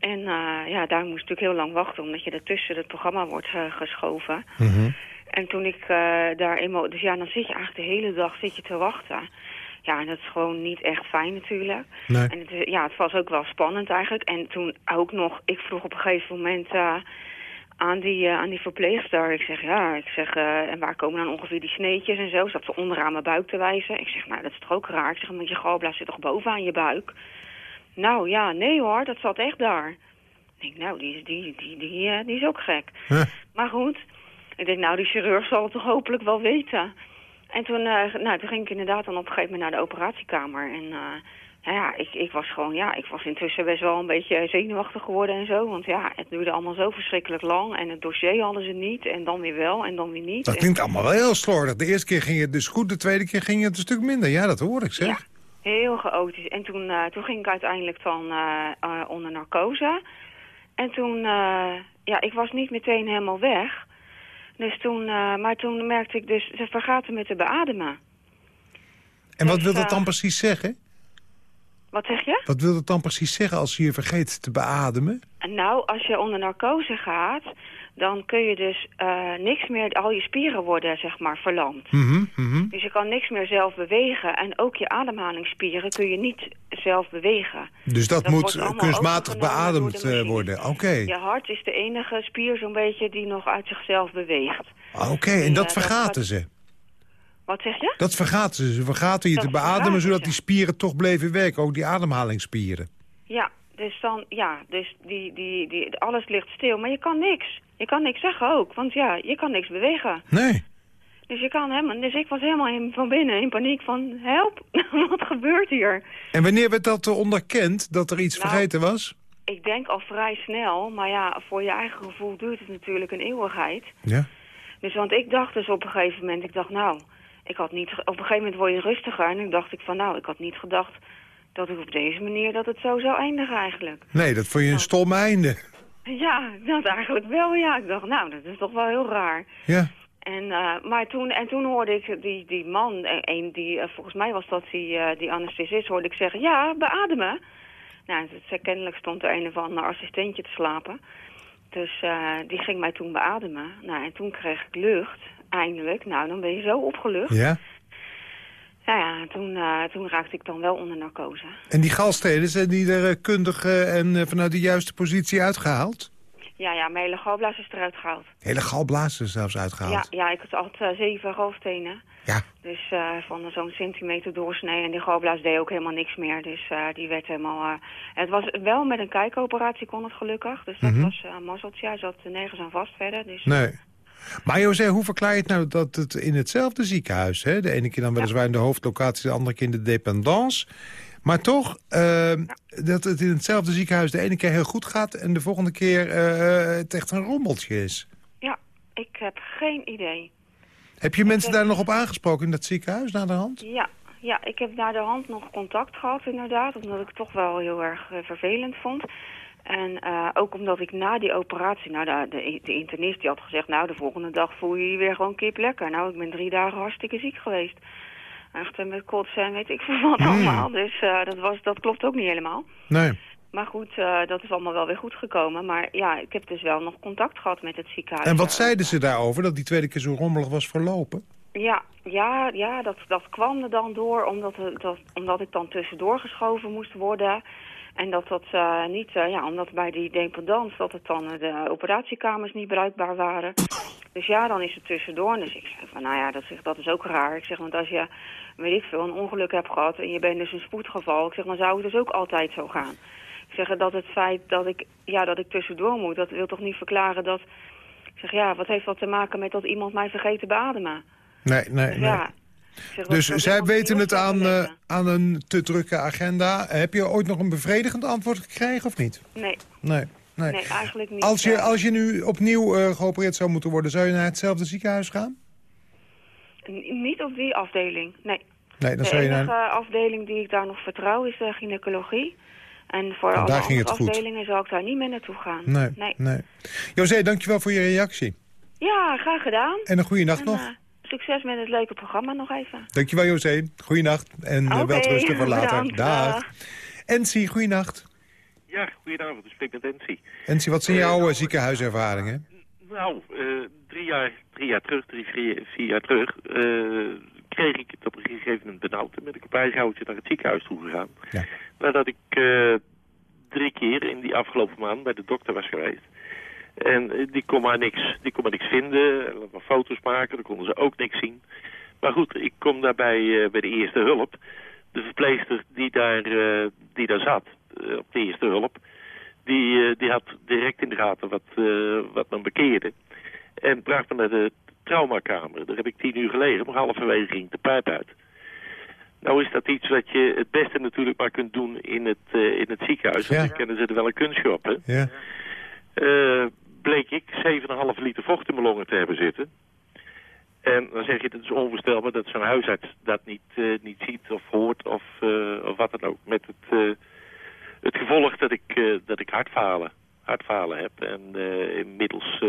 En uh, ja, daar moest natuurlijk heel lang wachten, omdat je ertussen het programma wordt uh, geschoven. Mm -hmm. En toen ik uh, daar eenmaal... Dus ja, dan zit je eigenlijk de hele dag zit je te wachten. Ja, en dat is gewoon niet echt fijn natuurlijk. Nee. En het, ja, het was ook wel spannend eigenlijk. En toen ook nog, ik vroeg op een gegeven moment aan die, uh, aan die verpleegster. Ik zeg, ja, ik zeg, uh, en waar komen dan ongeveer die sneetjes en zo? Zat ze onderaan mijn buik te wijzen. Ik zeg, nou, dat is toch ook raar? Ik zeg, want je galblaas zit toch bovenaan je buik? Nou, ja, nee hoor, dat zat echt daar. Ik denk, nou, die is, die, die, die, uh, die is ook gek. Huh. Maar goed, ik denk, nou, die chirurg zal het toch hopelijk wel weten. En toen, nou, toen ging ik inderdaad dan op een gegeven moment naar de operatiekamer. En nou ja, ik, ik was gewoon, ja, ik was intussen best wel een beetje zenuwachtig geworden en zo. Want ja, het duurde allemaal zo verschrikkelijk lang. En het dossier hadden ze niet. En dan weer wel en dan weer niet. Dat klinkt allemaal wel heel slordig. De eerste keer ging het dus goed, de tweede keer ging het een stuk minder. Ja, dat hoor ik zeg. Ja, heel chaotisch. En toen, uh, toen ging ik uiteindelijk dan uh, uh, onder narcose. En toen, ja, ik was niet meteen helemaal weg. Dus toen, maar toen merkte ik dus, ze vergaten met te beademen. En wat dus, wil dat dan precies zeggen? Wat zeg je? Wat wil dat dan precies zeggen als je je vergeet te beademen? Nou, als je onder narcose gaat, dan kun je dus uh, niks meer... Al je spieren worden, zeg maar, verlamd. Mm -hmm, mm -hmm. Dus je kan niks meer zelf bewegen. En ook je ademhalingsspieren kun je niet zelf bewegen. Dus dat, dat moet kunstmatig beademd uh, worden? Oké. Okay. Je hart is de enige spier zo'n beetje die nog uit zichzelf beweegt. Oké, okay, en dat vergaten dat ze? Wat zeg je? Dat vergaten ze. Ze vergaten je dat te beademen, zodat die spieren toch bleven werken. Ook die ademhalingsspieren. Ja, dus dan, ja, dus die, die, die, alles ligt stil. Maar je kan niks. Je kan niks zeggen ook. Want ja, je kan niks bewegen. Nee. Dus, je kan helemaal, dus ik was helemaal in, van binnen in paniek van, help, (laughs) wat gebeurt hier? En wanneer werd dat onderkend, dat er iets nou, vergeten was? Ik denk al vrij snel, maar ja, voor je eigen gevoel duurt het natuurlijk een eeuwigheid. Ja. Dus want ik dacht dus op een gegeven moment, ik dacht nou, ik had niet, op een gegeven moment word je rustiger en dan dacht ik van nou, ik had niet gedacht dat ik op deze manier dat het zo zou eindigen eigenlijk. Nee, dat vond je een stom einde. Ja, dat eigenlijk wel, ja. Ik dacht, nou, dat is toch wel heel raar. Ja. En, uh, maar toen, en toen hoorde ik die, die man, een die, uh, volgens mij was dat die, uh, die anesthesist, hoorde ik zeggen, ja, beademen. Nou, dus, kennelijk stond er een of ander assistentje te slapen. Dus die ging mij toen beademen. Nou, en toen kreeg ik lucht, eindelijk. Nou, dan ben je zo opgelucht. Ja. Nou ja, toen, toen raakte ik dan wel onder narcose. En die galsteden, zijn die er kundig en vanuit de juiste positie uitgehaald? Ja, ja, mijn hele galblaas is eruit gehaald. Hele galblaas is zelfs uitgehaald? Ja, ja ik had altijd zeven galstenen. Ja. Dus uh, van zo'n centimeter doorsnee. En die galblaas deed ook helemaal niks meer. Dus uh, die werd helemaal... het was wel met een kijkoperatie kon het gelukkig. Dus dat Mhm. was een mazzeltje. Hij zat nergens aan vast verder. Dus, Nee. Maar José, hoe verklaar je het nou dat het in hetzelfde ziekenhuis... Hè, de ene keer dan weliswaar in de hoofdlocatie, de andere keer in de dependance... maar toch uh, dat het in hetzelfde ziekenhuis de ene keer heel goed gaat... en de volgende keer uh, het echt een rommeltje is? Ja, ik heb geen idee. Heb je mensen daar nog op aangesproken in dat ziekenhuis na de hand? Ja, ja, ik heb naar de hand nog contact gehad inderdaad... omdat ik het toch wel heel erg uh, vervelend vond... En uh, ook omdat ik na die operatie, nou de, de, de, internist die had gezegd... nou de volgende dag voel je je weer gewoon kip lekker. Nou, ik ben drie dagen hartstikke ziek geweest. Echt met kotsen en weet ik veel wat mm. allemaal. Dus uh, dat, was, dat klopt ook niet helemaal. Nee. Maar goed, uh, dat is allemaal wel weer goed gekomen. Maar ja, ik heb dus wel nog contact gehad met het ziekenhuis. En wat zeiden ze daarover, dat die tweede keer zo rommelig was verlopen? Ja, ja, ja dat, dat kwam er dan door omdat, dat, omdat ik dan tussendoor geschoven moest worden... En dat dat uh, niet, uh, ja, omdat bij die dependance dat het dan uh, de operatiekamers niet bruikbaar waren. Dus ja, dan is het tussendoor. Dus ik zeg van, nou ja, dat, zeg, dat is ook raar. Ik zeg, want als je, weet ik veel, een ongeluk hebt gehad en je bent dus een spoedgeval. Ik zeg, dan zou het dus ook altijd zo gaan. Ik zeg, dat het feit dat ik, ja, dat ik tussendoor moet, dat wil toch niet verklaren dat... Ik zeg, ja, wat heeft dat te maken met dat iemand mij vergeet te beademen? Nee, nee, dus, nee. Zeg, dus zij weten het aan, uh, aan een te drukke agenda. Heb je ooit nog een bevredigend antwoord gekregen of niet? Nee. Nee, nee. nee eigenlijk niet. Als je, als je nu opnieuw uh, geopereerd zou moeten worden, zou je naar hetzelfde ziekenhuis gaan? N niet op die afdeling, nee. nee dan de zou je enige naar... afdeling die ik daar nog vertrouw is de gynaecologie. En voor en alle andere afdelingen zou ik daar niet meer naartoe gaan. Nee, nee. nee. José, dankjewel voor je reactie. Ja, graag gedaan. En een goede nacht en, nog. Uh, Succes met het leuke programma nog even. Dankjewel José. Goeienacht en okay, uh, wel rusten (laughs) voor later. Bedankt, dag. dag. Ensie, goeienacht. Ja, goedenavond. Ik spreek met Ensie. Ensie, wat zijn jouw uh, ziekenhuiservaringen? Nou, drie, jaar, drie jaar terug, drie, vier, vier jaar terug... eh, kreeg ik het op een gegeven moment benauwd. En ben ik op eigen houtje naar het ziekenhuis toe gegaan. Ja. Nadat ik drie keer in die afgelopen maand bij de dokter was geweest. En die kon maar niks, die kon maar niks vinden. En maar foto's maken, dan konden ze ook niks zien. Maar goed, ik kom daarbij uh, bij de eerste hulp. De verpleegster die daar, uh, die daar zat, uh, op de eerste hulp... die, die had direct in de gaten wat, wat me bekeerde. En bracht me naar de traumakamer. Daar heb ik tien uur gelegen, maar halverwege ging de pijp uit. Nou is dat iets wat je het beste natuurlijk maar kunt doen in het, in het ziekenhuis. Want Ja. dan kennen ze er wel een kunstshop, hè? Ja. Uh, bleek ik 7,5 liter vocht in mijn longen te hebben zitten. En dan zeg je, het is onvoorstelbaar dat zo'n huisarts dat niet, uh, niet ziet of hoort of, uh, of wat dan ook. Met het, het gevolg dat ik, dat ik hartfalen, hartfalen heb en inmiddels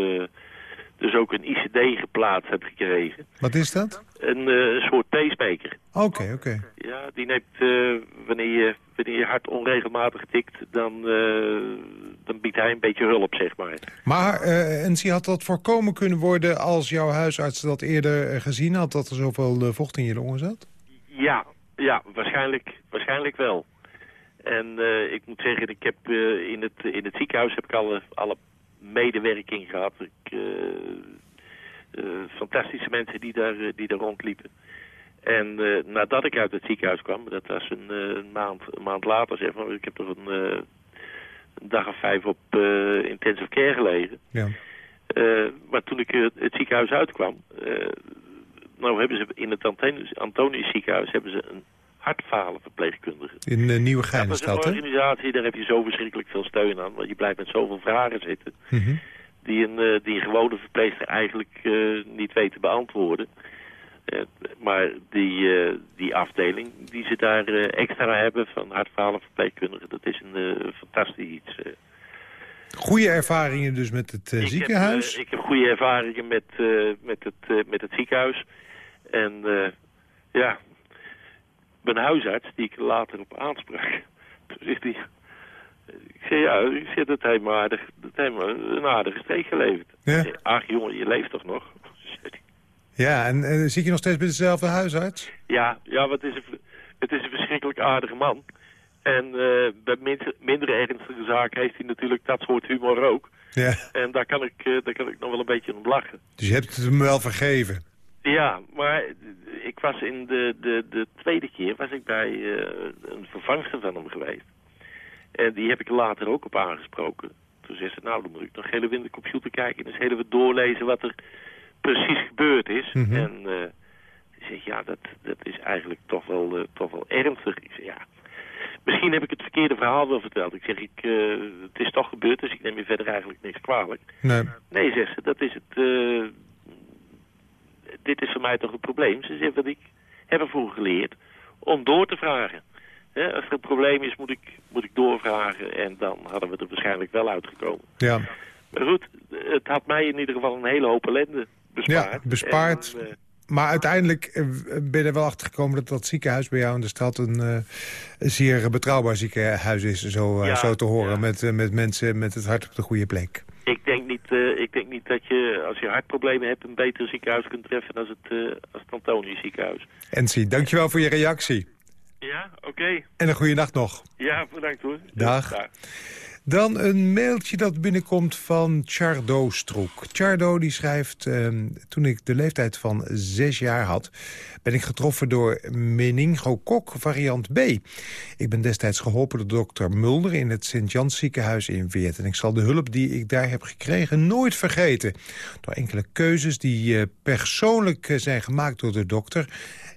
dus ook een ICD geplaatst heb gekregen. Wat is dat? Een, een soort pacemaker. Oké, okay, oké. Okay. Ja, die neemt, wanneer, je, wanneer je hart onregelmatig tikt, dan dan biedt hij een beetje hulp, zeg maar. Maar uh, en had dat voorkomen kunnen worden als jouw huisarts dat eerder gezien had... dat er zoveel uh, vocht in je longen zat? Ja, ja waarschijnlijk, waarschijnlijk wel. En uh, ik moet zeggen, ik heb, in, het, in het ziekenhuis heb ik alle, alle medewerking gehad. Ik, fantastische mensen die daar, die daar rondliepen. En nadat ik uit het ziekenhuis kwam, dat was een, een maand, een maand later, zeg maar... ik heb er een een dag of vijf op intensive care gelegen. Ja. Uh, maar toen ik het, het ziekenhuis uitkwam, uh, nou hebben ze in het Antonius, Antonius ziekenhuis hebben ze een hartfalen verpleegkundige. In de Nieuwe Geinenstad, Dat is een organisatie, daar heb je zo verschrikkelijk veel steun aan, want je blijft met zoveel vragen zitten. Mm -hmm. Die, een, die een gewone verpleegster eigenlijk niet weet te beantwoorden. Uh, maar die, uh, die afdeling die ze daar uh, extra hebben van hartfalen verpleegkundigen, dat is een fantastisch iets. Goede ervaringen dus met het uh, ik ziekenhuis? Heb, uh, ik heb goede ervaringen met, uh, met, het, met het ziekenhuis. En ja, mijn huisarts, die ik later op aansprak, toen (laughs) zegt hij... Ik zei, ja, ik zeg, dat heeft me, aardig, dat heeft me een aardige streek geleverd. Ja. Zei, Ach jongen, je leeft toch nog? (laughs) Ja, en zit je nog steeds bij dezelfde huisarts? Ja, ja wat is een, het is een verschrikkelijk aardige man. En uh, bij minder, minder ernstige zaken heeft hij natuurlijk dat soort humor ook. Ja. En daar kan, ik, uh, daar kan ik nog wel een beetje om lachen. Dus je hebt het hem wel vergeven? Ja, maar ik was in de, de, de tweede keer was ik bij een vervangster van hem geweest. En die heb ik later ook op aangesproken. Toen zei ze, nou dan moet ik nog heel even in de computer kijken en eens heel even doorlezen wat er precies gebeurd is. Mhm. En uh, die zegt, ja, dat, dat is eigenlijk toch wel, uh, toch wel ernstig. Ik zeg, ja, misschien heb ik het verkeerde verhaal wel verteld. Ik zeg, ik, uh, het is toch gebeurd, dus ik neem je verder eigenlijk niks kwalijk. Nee. Nee, zegt ze, dat is het... dit is voor mij toch een probleem. Ze zegt, wat ik heb ervoor geleerd om door te vragen. He, als er een probleem is, moet ik, moet ik doorvragen. En dan hadden we er waarschijnlijk wel uitgekomen. Ja. Maar goed, het had mij in ieder geval een hele hoop ellende bespaard. Ja, bespaard. En, uh, maar uiteindelijk ben je er wel achter gekomen dat dat ziekenhuis bij jou in de stad een, uh, een zeer betrouwbaar ziekenhuis is. Zo, uh, ja, zo te horen, ja. met, met mensen met het hart op de goede plek. Ik denk niet, ik denk niet dat je, als je hartproblemen hebt, een beter ziekenhuis kunt treffen als het, als het Antonius ziekenhuis. Ensie, dankjewel voor je reactie. Ja, oké. Okay. En een goede nacht nog. Ja, bedankt hoor. Dag. Dan een mailtje dat binnenkomt van Chardo Stroek. Chardo die schrijft... Uh, toen ik de leeftijd van zes jaar had... ben ik getroffen door meningokok variant B. Ik ben destijds geholpen door dokter Mulder... in het Sint-Jans ziekenhuis in Weert. En ik zal de hulp die ik daar heb gekregen nooit vergeten. Door enkele keuzes die uh, persoonlijk uh, zijn gemaakt door de dokter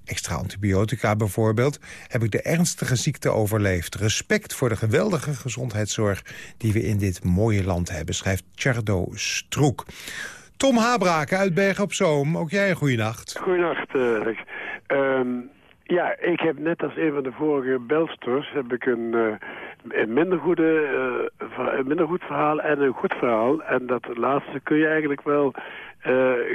extra antibiotica bijvoorbeeld, heb ik de ernstige ziekte overleefd. Respect voor de geweldige gezondheidszorg die we in dit mooie land hebben, schrijft Chardo Stroek. Tom Habraken uit Bergen op Zoom, ook jij een goede nacht. Goedenacht, uh, Lex. Um, ja, ik heb net als een van de vorige belsters heb ik een, een minder, goede, uh, een minder goed verhaal en een goed verhaal. En dat laatste kun je eigenlijk wel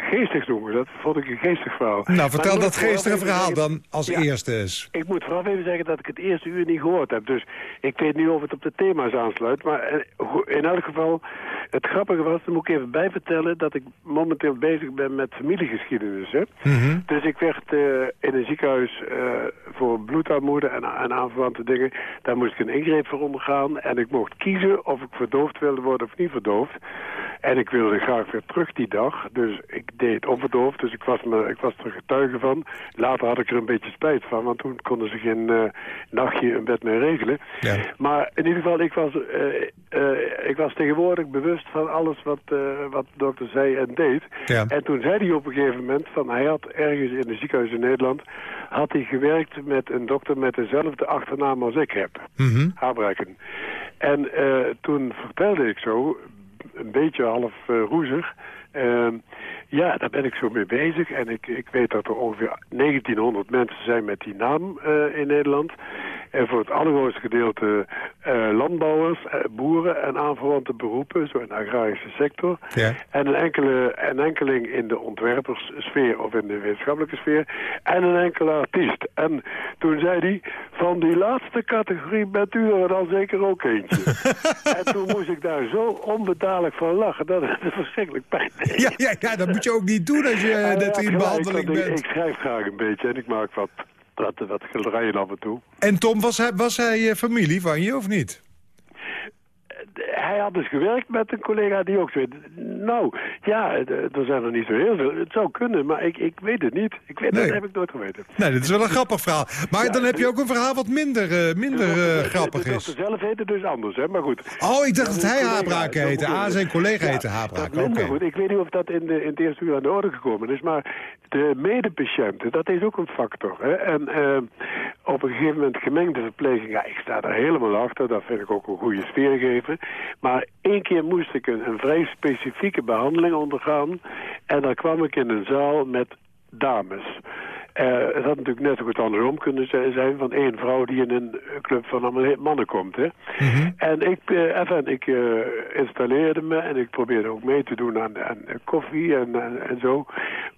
geestig noemen. Dat vond ik een geestig verhaal. Nou, vertel dat geestige verhaal dan als ja, eerste eens. Ik moet vooraf even zeggen dat ik het eerste uur niet gehoord heb. Dus ik weet niet of het op de thema's aansluit. Maar in elk geval, het grappige was, dan moet ik even bijvertellen... dat ik momenteel bezig ben met familiegeschiedenis. Hè? Mm -hmm. Dus ik werd uh, in een ziekenhuis uh, voor bloedarmoede en, en aanverwante dingen... daar moest ik een ingreep voor ondergaan. En ik mocht kiezen of ik verdoofd wilde worden of niet verdoofd. En ik wilde graag weer terug die dag. Dus ik deed het onverdoofd, dus ik was, me, ik was er getuige van. Later had ik er een beetje spijt van, want toen konden ze geen uh, nachtje een bed meer regelen. Ja. Maar in ieder geval, ik was, uh, uh, ik was tegenwoordig bewust van alles wat, wat de dokter zei en deed. Ja. En toen zei hij op een gegeven moment, van hij had ergens in een ziekenhuis in Nederland... had hij gewerkt met een dokter met dezelfde achternaam als ik heb. Mm -hmm. En toen vertelde ik zo, een beetje half roezig... Uh, ja, daar ben ik zo mee bezig. En ik, ik weet dat er ongeveer 1900 mensen zijn met die naam uh, in Nederland. En voor het allergrootste gedeelte uh, landbouwers, uh, boeren en aanverwante beroepen, zo in de agrarische sector. Ja. En een, enkele, een enkeling in de ontwerperssfeer of in de wetenschappelijke sfeer. En een enkele artiest. En toen zei hij, van die laatste categorie bent u er dan zeker ook eentje. (laughs) en toen moest ik daar zo onbedadelijk van lachen, dat het (laughs) verschrikkelijk pijn deed. Ja, ja, ja, dat moet je ook niet doen als je net ja, in behandeling bent. Ik schrijf graag een beetje en ik maak wat, wat, wat schilderijen af en toe. En Tom, was hij, was hij eh, familie van je of niet? Hij had dus gewerkt met een collega die ook zo... Nou, ja, er zijn er niet zo heel veel. Het zou kunnen, maar ik, ik weet het niet. Ik weet, Nee. Dat heb ik nooit geweten. Nee, dit is wel een grappig verhaal. Maar Ja, dan heb je de- ook een verhaal wat minder, eh, minder eh, De- de- grappig de is. dokter zelf heette dus anders, hè, maar goed. Oh, ik dacht dat hij Habraken heette. Ah, zijn collega Ja, heette Habraken. Oké. goed. Ik weet niet of dat in, de, in het eerste uur aan de orde gekomen is, maar de medepatiënten, dat is ook een factor. Hè? En eh, op een gegeven moment gemengde verpleging, ja, ik sta daar helemaal achter, dat vind ik ook een goede sfeer geven. Maar één keer moest ik een, een vrij specifieke behandeling ondergaan en dan kwam ik in een zaal met dames. Eh, het had natuurlijk net ook het andersom kunnen zi- zijn van één vrouw die in een club van allemaal mannen komt. Hè? En ik, eh, even, ik eh, installeerde me en ik probeerde ook mee te doen aan, aan koffie en, en, en zo.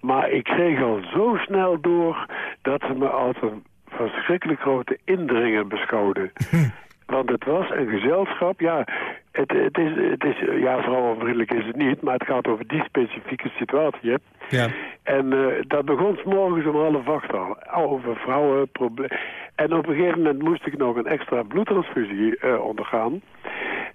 Maar ik kreeg al zo snel door dat ze me als een verschrikkelijk grote indringer beschouwden. (laughs) Want het was een gezelschap, ja, het, het is, het is, ja, vrouwenvriendelijk is het niet, maar het gaat over die specifieke situatie. Hè? Ja. En eh, dat begon s morgens om half acht al, over vrouwenproblemen. En op een gegeven moment moest ik nog een extra bloedtransfusie eh, ondergaan.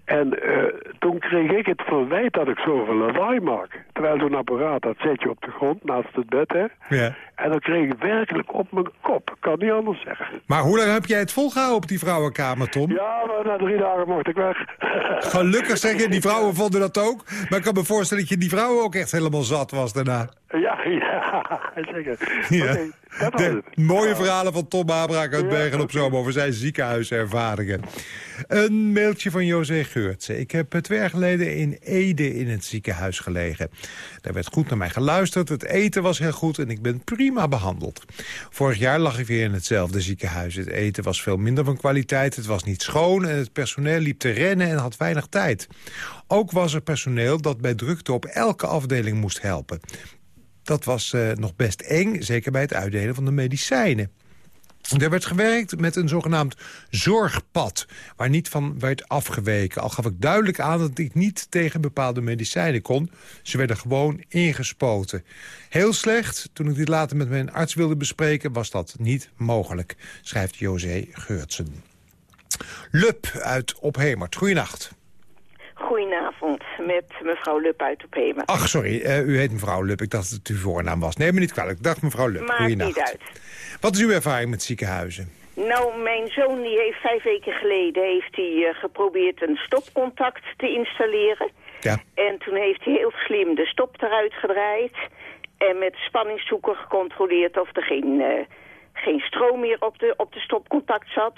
En eh, toen kreeg ik het verwijt dat ik zoveel lawaai maak. Terwijl zo'n apparaat, dat zet je op de grond naast het bed, hè. Ja. En dat kreeg ik werkelijk op mijn kop. Kan niet anders zeggen. Maar hoe lang heb jij het volgehouden op die vrouwenkamer, Tom? Ja, maar na drie dagen mocht ik weg. Gelukkig zeg je, die vrouwen (laughs) vonden dat ook. Maar ik kan me voorstellen dat je die vrouwen ook echt helemaal zat was daarna. Ja, (laughs) ja, zeker. Ja. Dat was De het. mooie verhalen van Tom Habraak uit Bergen op Zoom over zijn ziekenhuiservaringen. Een mailtje van José Geurtse. Ik heb twee jaar geleden in Ede in het ziekenhuis gelegen. Daar werd goed naar mij geluisterd, het eten was heel goed en ik ben prima behandeld. Vorig jaar lag ik weer in hetzelfde ziekenhuis. Het eten was veel minder van kwaliteit, het was niet schoon... en het personeel liep te rennen en had weinig tijd. Ook was er personeel dat bij drukte op elke afdeling moest helpen. Dat was eh, nog best eng, zeker bij het uitdelen van de medicijnen. Er werd gewerkt met een zogenaamd zorgpad, waar niet van werd afgeweken. Al gaf ik duidelijk aan dat ik niet tegen bepaalde medicijnen kon. Ze werden gewoon ingespoten. Heel slecht, toen ik dit later met mijn arts wilde bespreken... was dat niet mogelijk, schrijft José Geurtsen. Lup uit Ophemert, goeienacht. Goedenavond, met mevrouw Lup uit. Ach, sorry, eh, u heet mevrouw Lup. Ik dacht dat het uw voornaam was. Neem me niet kwalijk. Dag mevrouw Lup, Maakt niet uit. Wat is uw ervaring met ziekenhuizen? Nou, mijn zoon die heeft vijf weken geleden heeft hij, eh, geprobeerd een stopcontact te installeren. Ja. En toen heeft hij heel slim de stop eruit gedraaid. En met spanningszoeker gecontroleerd of er geen, eh, geen stroom meer op de, op de stopcontact zat.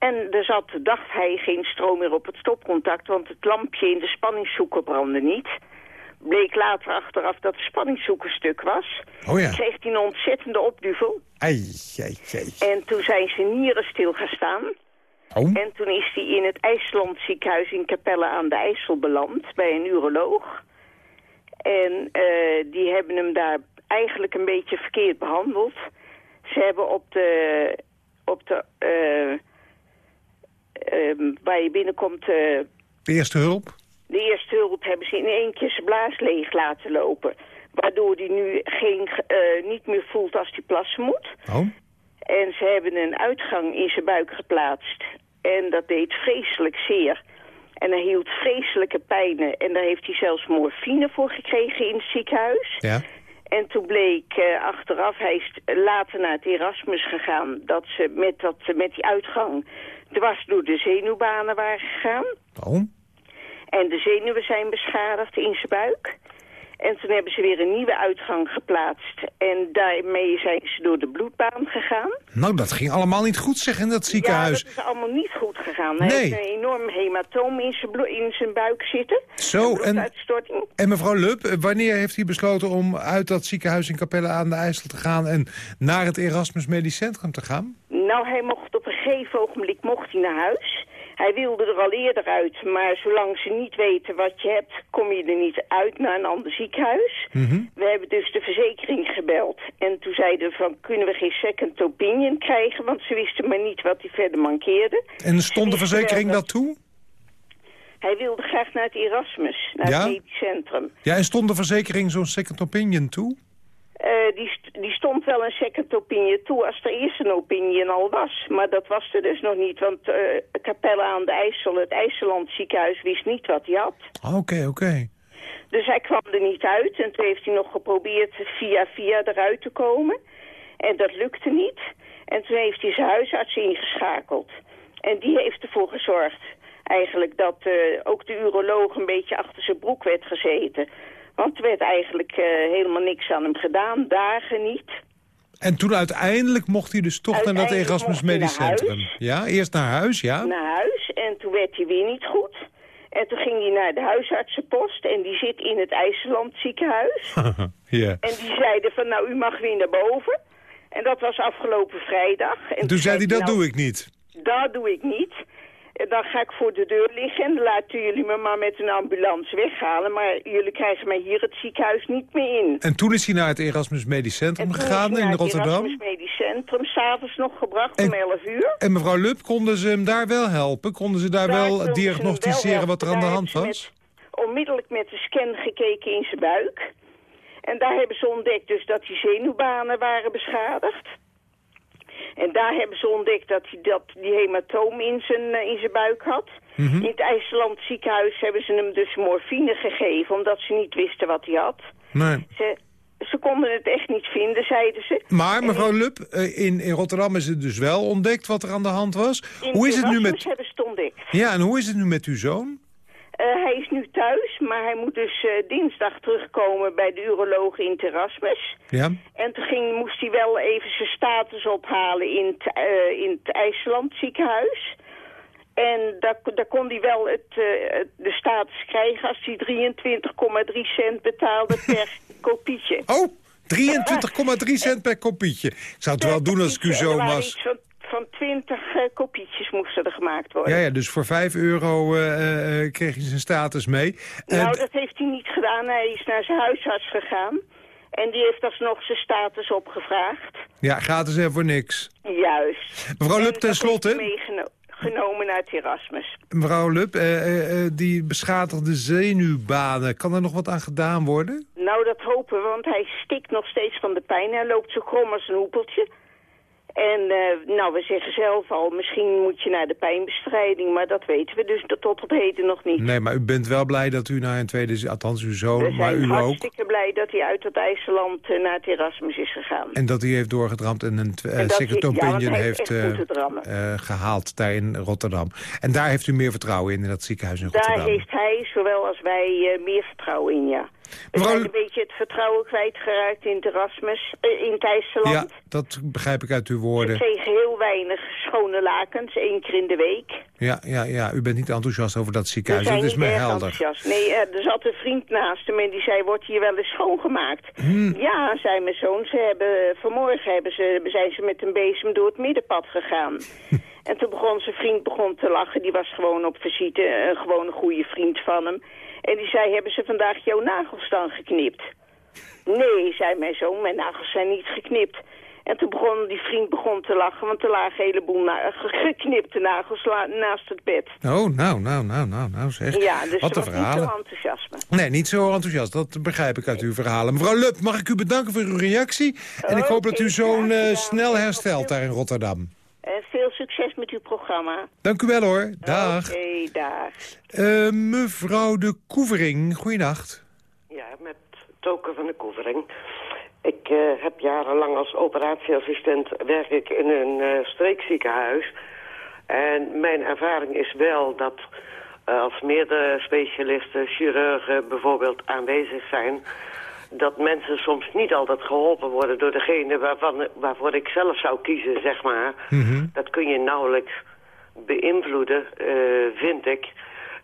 En er zat, dacht hij, geen stroom meer op het stopcontact, want het lampje in de spanningszoeker brandde niet. Bleek later achteraf dat de spanningszoeker stuk was. Oh ja. Kreeg hij een ontzettende opduvel. Ai, ai, ai. En toen zijn zijn nieren stilgestaan. Oh. En toen is hij in het IJsland ziekenhuis in Capelle aan de IJssel beland, bij een uroloog. En eh, die hebben hem daar eigenlijk een beetje verkeerd behandeld. Ze hebben op de, op de eh, ehm, waar je binnenkomt, eh, De eerste hulp? de eerste hulp hebben ze in één keer zijn blaas leeg laten lopen. Waardoor hij nu geen, eh, niet meer voelt als hij plassen moet. Oh. En ze hebben een uitgang in zijn buik geplaatst. En dat deed vreselijk zeer. En hij hield vreselijke pijnen. En daar heeft hij zelfs morfine voor gekregen in het ziekenhuis. Ja. En toen bleek eh, achteraf, hij is later naar het Erasmus gegaan... dat ze met, dat, met die uitgang dwars door de zenuwbanen waren gegaan. Oh. En de zenuwen zijn beschadigd in zijn buik. En toen hebben ze weer een nieuwe uitgang geplaatst. En daarmee zijn ze door de bloedbaan gegaan. Nou, dat ging allemaal niet goed zeg in dat Ja, ziekenhuis. dat is allemaal niet goed gegaan. Hij heeft een enorm hematoom in zijn, blo- in zijn buik zitten. Zo, Een en, en mevrouw Lup, eh, wanneer heeft hij besloten om uit dat ziekenhuis in Capelle aan de IJssel te gaan... en naar het Erasmus Medisch Centrum te gaan? Nou, hij mocht op een gegeven ogenblik mocht hij naar huis. Hij wilde er al eerder uit, maar zolang ze niet weten wat je hebt... kom je er niet uit naar een ander ziekenhuis. We hebben dus de verzekering gebeld. En toen zeiden we van, kunnen we geen second opinion krijgen... want ze wisten maar niet wat hij verder mankeerde. En stond de verzekering dat toe? Hij wilde graag naar het Erasmus, naar Ja? het medisch centrum. Ja, en stond de verzekering zo'n second opinion toe? Eh, die, st- die stond wel een second opinion toe als er eerst een opinion al was. Maar dat was er dus nog niet, want Capelle aan de IJssel, het IJsseland ziekenhuis, wist niet wat hij had. Ah, Oké, oké. Dus hij kwam er niet uit en toen heeft hij nog geprobeerd via via eruit te komen. En dat lukte niet. En toen heeft hij zijn huisarts ingeschakeld. En die heeft ervoor gezorgd eigenlijk dat eh, ook de uroloog een beetje achter zijn broek werd gezeten. Want er werd eigenlijk eh, helemaal niks aan hem gedaan, dagen niet. En toen uiteindelijk mocht hij dus toch naar dat Erasmus Medisch huis. Centrum. Ja, eerst naar huis, ja. Naar huis en toen werd hij weer niet goed. En toen ging hij naar de huisartsenpost en die zit in het IJsseland ziekenhuis. (laughs) ja. En die zeiden van nou u mag weer naar boven. En dat was afgelopen vrijdag. En Toen zei hij, dat nou, doe ik niet. Dat doe ik niet. Dan ga ik voor de deur liggen laten jullie me maar met een ambulance weghalen. Maar jullie krijgen mij hier het ziekenhuis niet meer in. En toen is hij naar het Erasmus Medisch Centrum gegaan in Rotterdam. Erasmus Medisch Centrum, s'avonds nog gebracht En- om 11 uur. En mevrouw Lub, konden ze hem daar wel helpen? Konden ze daar, Daar wel diagnosticeren wel wat er aan de hand was? Onmiddellijk met de scan gekeken in zijn buik. En daar hebben ze ontdekt dus dat die zenuwbanen waren beschadigd. En daar hebben ze ontdekt dat hij dat, die hematoom in zijn, eh, in zijn buik had. Mhm. In het IJsland ziekenhuis hebben ze hem dus morfine gegeven... omdat ze niet wisten wat hij had. Nee. Ze, ze konden het echt niet vinden, zeiden ze. Maar mevrouw Lub, eh, in, in Rotterdam is het dus wel ontdekt wat er aan de hand was. In Hoe is het nu met... hebben ze het ontdekt. Ja, en hoe is het nu met uw zoon? Eh, hij is nu thuis, maar hij moet dus eh, dinsdag terugkomen bij de uroloog in het Erasmus. Ja. En toen ging, moest hij wel even zijn status ophalen in het, eh, in het IJsland ziekenhuis. En daar, daar kon hij wel het, de status krijgen als hij 23,3 cent betaalde per (laughs) kopietje. Oh, 23,3 cent per kopietje. Ik zou het wel doen als ik zoon waren was. iets van, van 20 eh, kopietjes moesten er gemaakt worden. Ja, ja, dus voor 5 euro eh, eh, kreeg hij zijn status mee. Nou, dat heeft hij niet gedaan. Hij is naar zijn huisarts gegaan. En die heeft alsnog zijn status opgevraagd. Ja, gratis en voor niks. Juist. Mevrouw En Lub, dat ten heeft slotte. hij meegenomen naar het Erasmus. Mevrouw Lub, eh, eh, eh, die beschadigde zenuwbanen, kan er nog wat aan gedaan worden? Nou, dat hopen we, want hij stikt nog steeds van de pijn. Hij loopt zo krom als een hoepeltje. En eh, nou, we zeggen zelf al, misschien moet je naar de pijnbestrijding. Maar dat weten we dus tot op heden nog niet. Nee, maar u bent wel blij dat u naar een tweede, althans uw we zoon, maar zijn u ook. hartstikke blij dat hij uit het IJsland eh, naar het Erasmus is gegaan. En dat hij heeft doorgedramd en een uh, En second ja, heeft heeft eh, drammen. eh, gehaald daar in Rotterdam. En daar heeft u meer vertrouwen in, in dat ziekenhuis in Daar Rotterdam. heeft hij, zowel als wij, meer vertrouwen in, ja. We zijn een beetje het vertrouwen kwijtgeraakt in het Erasmus, eh, in het IJsland. Ja, dat begrijp ik uit uw woorden. kregen heel weinig schone lakens, één keer in de week. Ja, ja, ja, u bent niet enthousiast over dat ziekenhuis, dat is erg helder. enthousiast. Nee, eh, er zat een vriend naast hem en die zei, wordt hier wel eens schoongemaakt? Hmm. Ja, zei mijn zoon, ze hebben, vanmorgen hebben ze, zijn ze met een bezem door het middenpad gegaan. (laughs) en toen begon zijn vriend begon te lachen, die was gewoon op visite, een gewone goede vriend van hem. En die zei, hebben ze vandaag jouw nagels dan geknipt? Nee, zei mijn zoon, mijn nagels zijn niet geknipt. En toen begon die vriend begon te lachen, want er lagen een heleboel na- (laughs) geknipte nagels naast het bed. Oh, nou, nou, nou, nou, nou zeg. Ja, dus Wat een was niet zo verhalen. enthousiasme. Nee, niet zo enthousiast. Dat begrijp ik uit uw verhalen. Mevrouw Lub, mag ik u bedanken voor uw reactie? En ik hoop dat uw zoon eh, snel herstelt daar in Rotterdam. Met uw programma. Dank u wel hoor. Dag. Oké, dag. Eh, mevrouw de Koevering, goeienacht. Ja, met Token van de Koevering. Ik eh, heb jarenlang als operatieassistent werk ik in een eh, streekziekenhuis. En mijn ervaring is wel dat eh, als meerdere specialisten, chirurgen bijvoorbeeld aanwezig zijn... dat mensen soms niet altijd geholpen worden door degene waarvan, waarvoor ik zelf zou kiezen, zeg maar. Dat kun je nauwelijks beïnvloeden, eh, vind ik.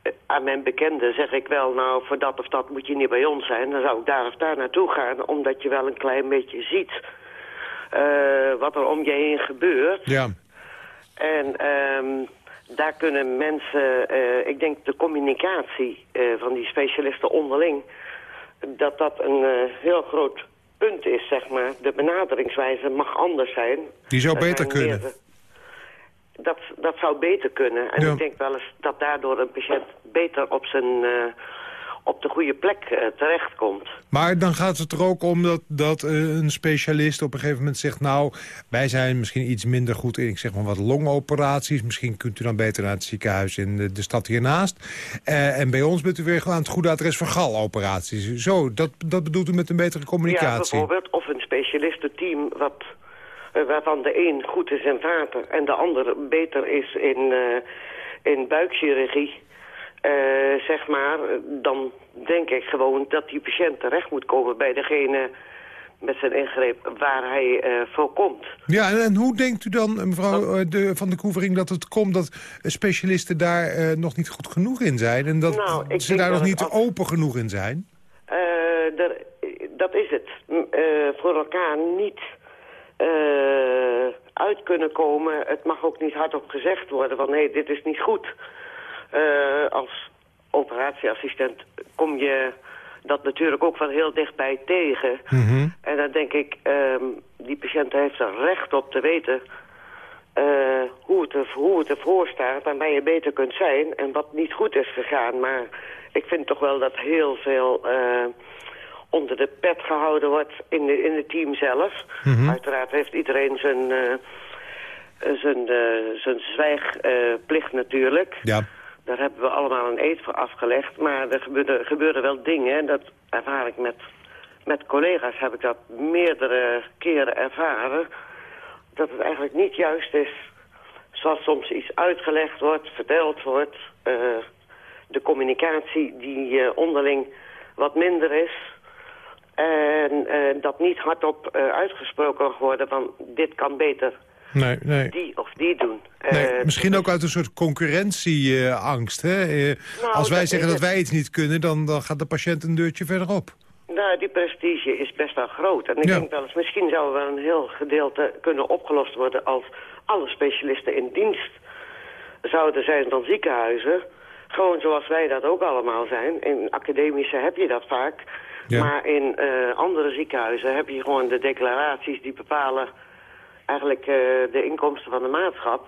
Eh, aan mijn bekenden zeg ik wel, nou, voor dat of dat moet je niet bij ons zijn. Dan zou ik daar of daar naartoe gaan, omdat je wel een klein beetje ziet eh, wat er om je heen gebeurt. Ja. En ehm, daar kunnen mensen, ik denk de communicatie van die specialisten onderling, dat dat een eh, heel groot punt is, zeg maar. De benaderingswijze mag anders zijn. Die zou Er beter kunnen. Dat, dat zou beter kunnen. En Ja. ik denk wel eens dat daardoor een patiënt beter op, zijn, eh, op de goede plek eh, terechtkomt. Maar dan gaat het er ook om dat, dat eh, een specialist op een gegeven moment zegt... nou, wij zijn misschien iets minder goed in, ik zeg maar wat longoperaties. Misschien kunt u dan beter naar het ziekenhuis in de, de stad hiernaast. Eh, en bij ons bent u weer gewoon aan het goede adres voor galoperaties. Zo, dat, dat bedoelt u met een betere Ja, communicatie. bijvoorbeeld. Of een specialistenteam wat, eh, waarvan de een goed is in vaten en de ander beter is in, in buikchirurgie. Eh, zeg maar, dan denk ik gewoon dat die patiënt terecht moet komen bij degene met zijn ingreep waar hij eh, voor komt. Ja, en, en hoe denkt u dan, mevrouw eh, de, van de Koevering, dat het komt dat specialisten daar nog niet goed genoeg in zijn? En dat Nou, ze daar nog niet af- open genoeg in zijn? Dat is het. Voor elkaar niet uit kunnen komen. Het mag ook niet hardop gezegd worden van nee, dit is niet goed. Eh, als operatieassistent kom je dat natuurlijk ook wel heel dichtbij tegen. Mhm. En dan denk ik, ehm, die patiënt heeft er recht op te weten eh, hoe, het er, hoe het ervoor staat en waar je beter kunt zijn en wat niet goed is gegaan. Maar ik vind toch wel dat heel veel eh, onder de pet gehouden wordt in, de, in het team zelf. Mhm. Uiteraard heeft iedereen zijn, zijn, zijn zwijgplicht natuurlijk. Ja. Daar hebben we allemaal een eed voor afgelegd. Maar er gebeuren, gebeuren wel dingen, en dat ervaar ik met, met collega's, heb ik dat meerdere keren ervaren, dat het eigenlijk niet juist is zoals soms iets uitgelegd wordt, verteld wordt. eh, de communicatie die eh, onderling wat minder is. En eh, dat niet hardop uitgesproken worden van dit kan beter Nee, nee. die of die doen. Nee, Eh, misschien ook uit een soort concurrentieangst. hè? Eh, Nou, Als wij dat zeggen dat wij iets niet kunnen, dan, dan gaat de patiënt een deurtje verderop. Nou, die prestige is best wel groot. En ik Ja. denk wel eens, misschien zou wel een heel gedeelte kunnen opgelost worden... als alle specialisten in dienst zouden zijn dan ziekenhuizen. Gewoon zoals wij dat ook allemaal zijn. In academische heb je dat vaak. Ja. Maar in eh, andere ziekenhuizen heb je gewoon de declaraties die bepalen... eigenlijk eh, de inkomsten van de maatschap.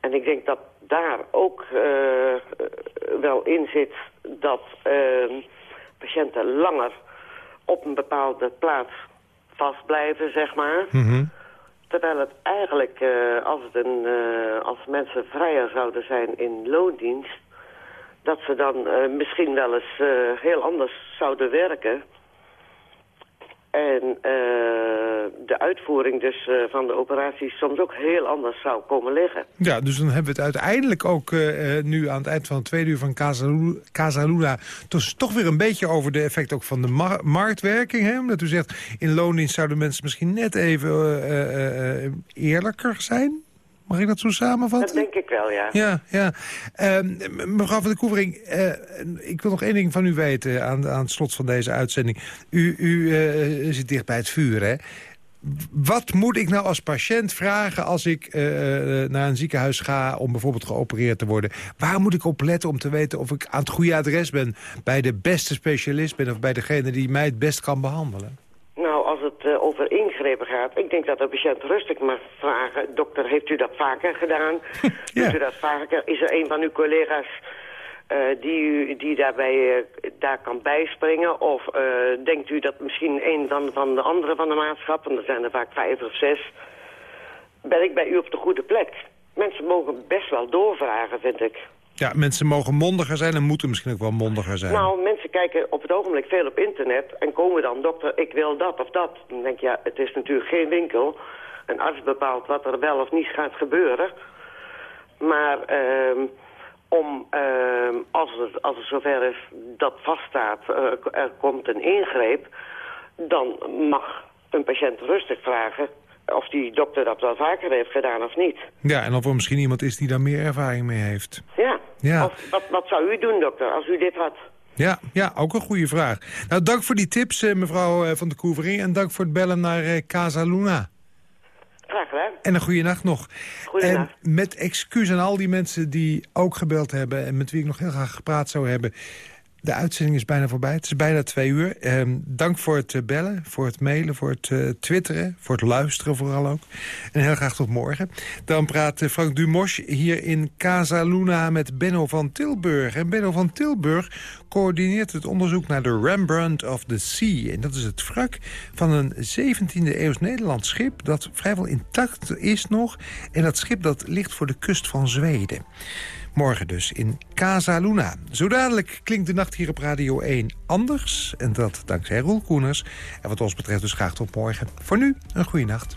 En ik denk dat daar ook eh, wel in zit dat eh, patiënten langer op een bepaalde plaats vastblijven, zeg maar. Terwijl het eigenlijk, eh, als, het een, als mensen vrijer zouden zijn in loondienst... dat ze dan misschien wel eens heel anders zouden werken. En eh, de uitvoering dus eh, van de operaties soms ook heel anders zou komen liggen. Ja, dus dan hebben we het uiteindelijk ook eh, nu aan het eind van het tweede uur van Casalu- Casaluna... Toch weer een beetje over de effect ook van de ma- marktwerking. Hè? Omdat u zegt, in loondienst zouden mensen misschien net even eerlijker zijn. Mag ik dat zo samenvatten? Dat denk ik wel, ja. Ja, ja. M- mevrouw van de Koevering, eh, ik wil nog één ding van u weten aan, aan het slot van deze uitzending. U, u eh, zit dicht bij het vuur, hè? Wat moet ik nou als patiënt vragen als ik eh, naar een ziekenhuis ga... om bijvoorbeeld geopereerd te worden? Waar moet ik op letten om te weten of ik aan het goede adres ben... bij de beste specialist ben of bij degene die mij het best kan behandelen? Nou, als het eh, over ingrepen gaat, ik denk dat de patiënt rustig mag vragen... dokter, heeft u dat vaker gedaan? (laughs) Doet u dat vaker? Is er een van uw collega's eh, die, u, die daarbij eh, daar kan bijspringen? Of eh, denkt u dat misschien een van, van de anderen van de maatschappij, en er zijn er vaak vijf of zes... ben ik bij u op de goede plek? Mensen mogen best wel doorvragen, vind ik. Ja, mensen mogen mondiger zijn en moeten misschien ook wel mondiger zijn. Nou, mensen kijken op het ogenblik veel op internet en komen dan, dokter, ik wil dat of dat. Dan denk je, ja, het is natuurlijk geen winkel. Een arts bepaalt wat er wel of niet gaat gebeuren. Maar ehm, om, ehm, als, het, als het zover is dat vaststaat, eh, er komt een ingreep... dan mag een patiënt rustig vragen of die dokter dat wel vaker heeft gedaan of niet. Ja, en of er misschien iemand is die daar meer ervaring mee heeft. Ja, Ja. Of, wat, wat zou u doen, dokter, als u dit had? Ja, ja, ook een goede vraag. Nou, dank voor die tips, eh, mevrouw eh, van de Koevering. En dank voor het bellen naar eh, Casa Luna. Graag gedaan. En een goede nacht nog. Goeienacht. En met excuus aan al die mensen die ook gebeld hebben... en met wie ik nog heel graag gepraat zou hebben... De uitzending is bijna voorbij. Het is bijna twee uur. Ehm, dank voor het eh, bellen, voor het mailen, voor het eh, twitteren... voor het luisteren vooral ook. En heel graag tot morgen. Dan praat eh, Frank Dumosch hier in Casa Luna met Benno van Tilburg. En Benno van Tilburg coördineert het onderzoek naar de Rembrandt of the Sea. En dat is het wrak van een 17e eeuws Nederlands schip... dat vrijwel intact is nog. En dat schip dat ligt voor de kust van Zweden. Morgen dus in Casa Luna. Zo dadelijk klinkt de nacht hier op Radio 1 anders. En dat dankzij Roel Koeners. En wat ons betreft dus graag tot morgen. Voor nu, een goede nacht.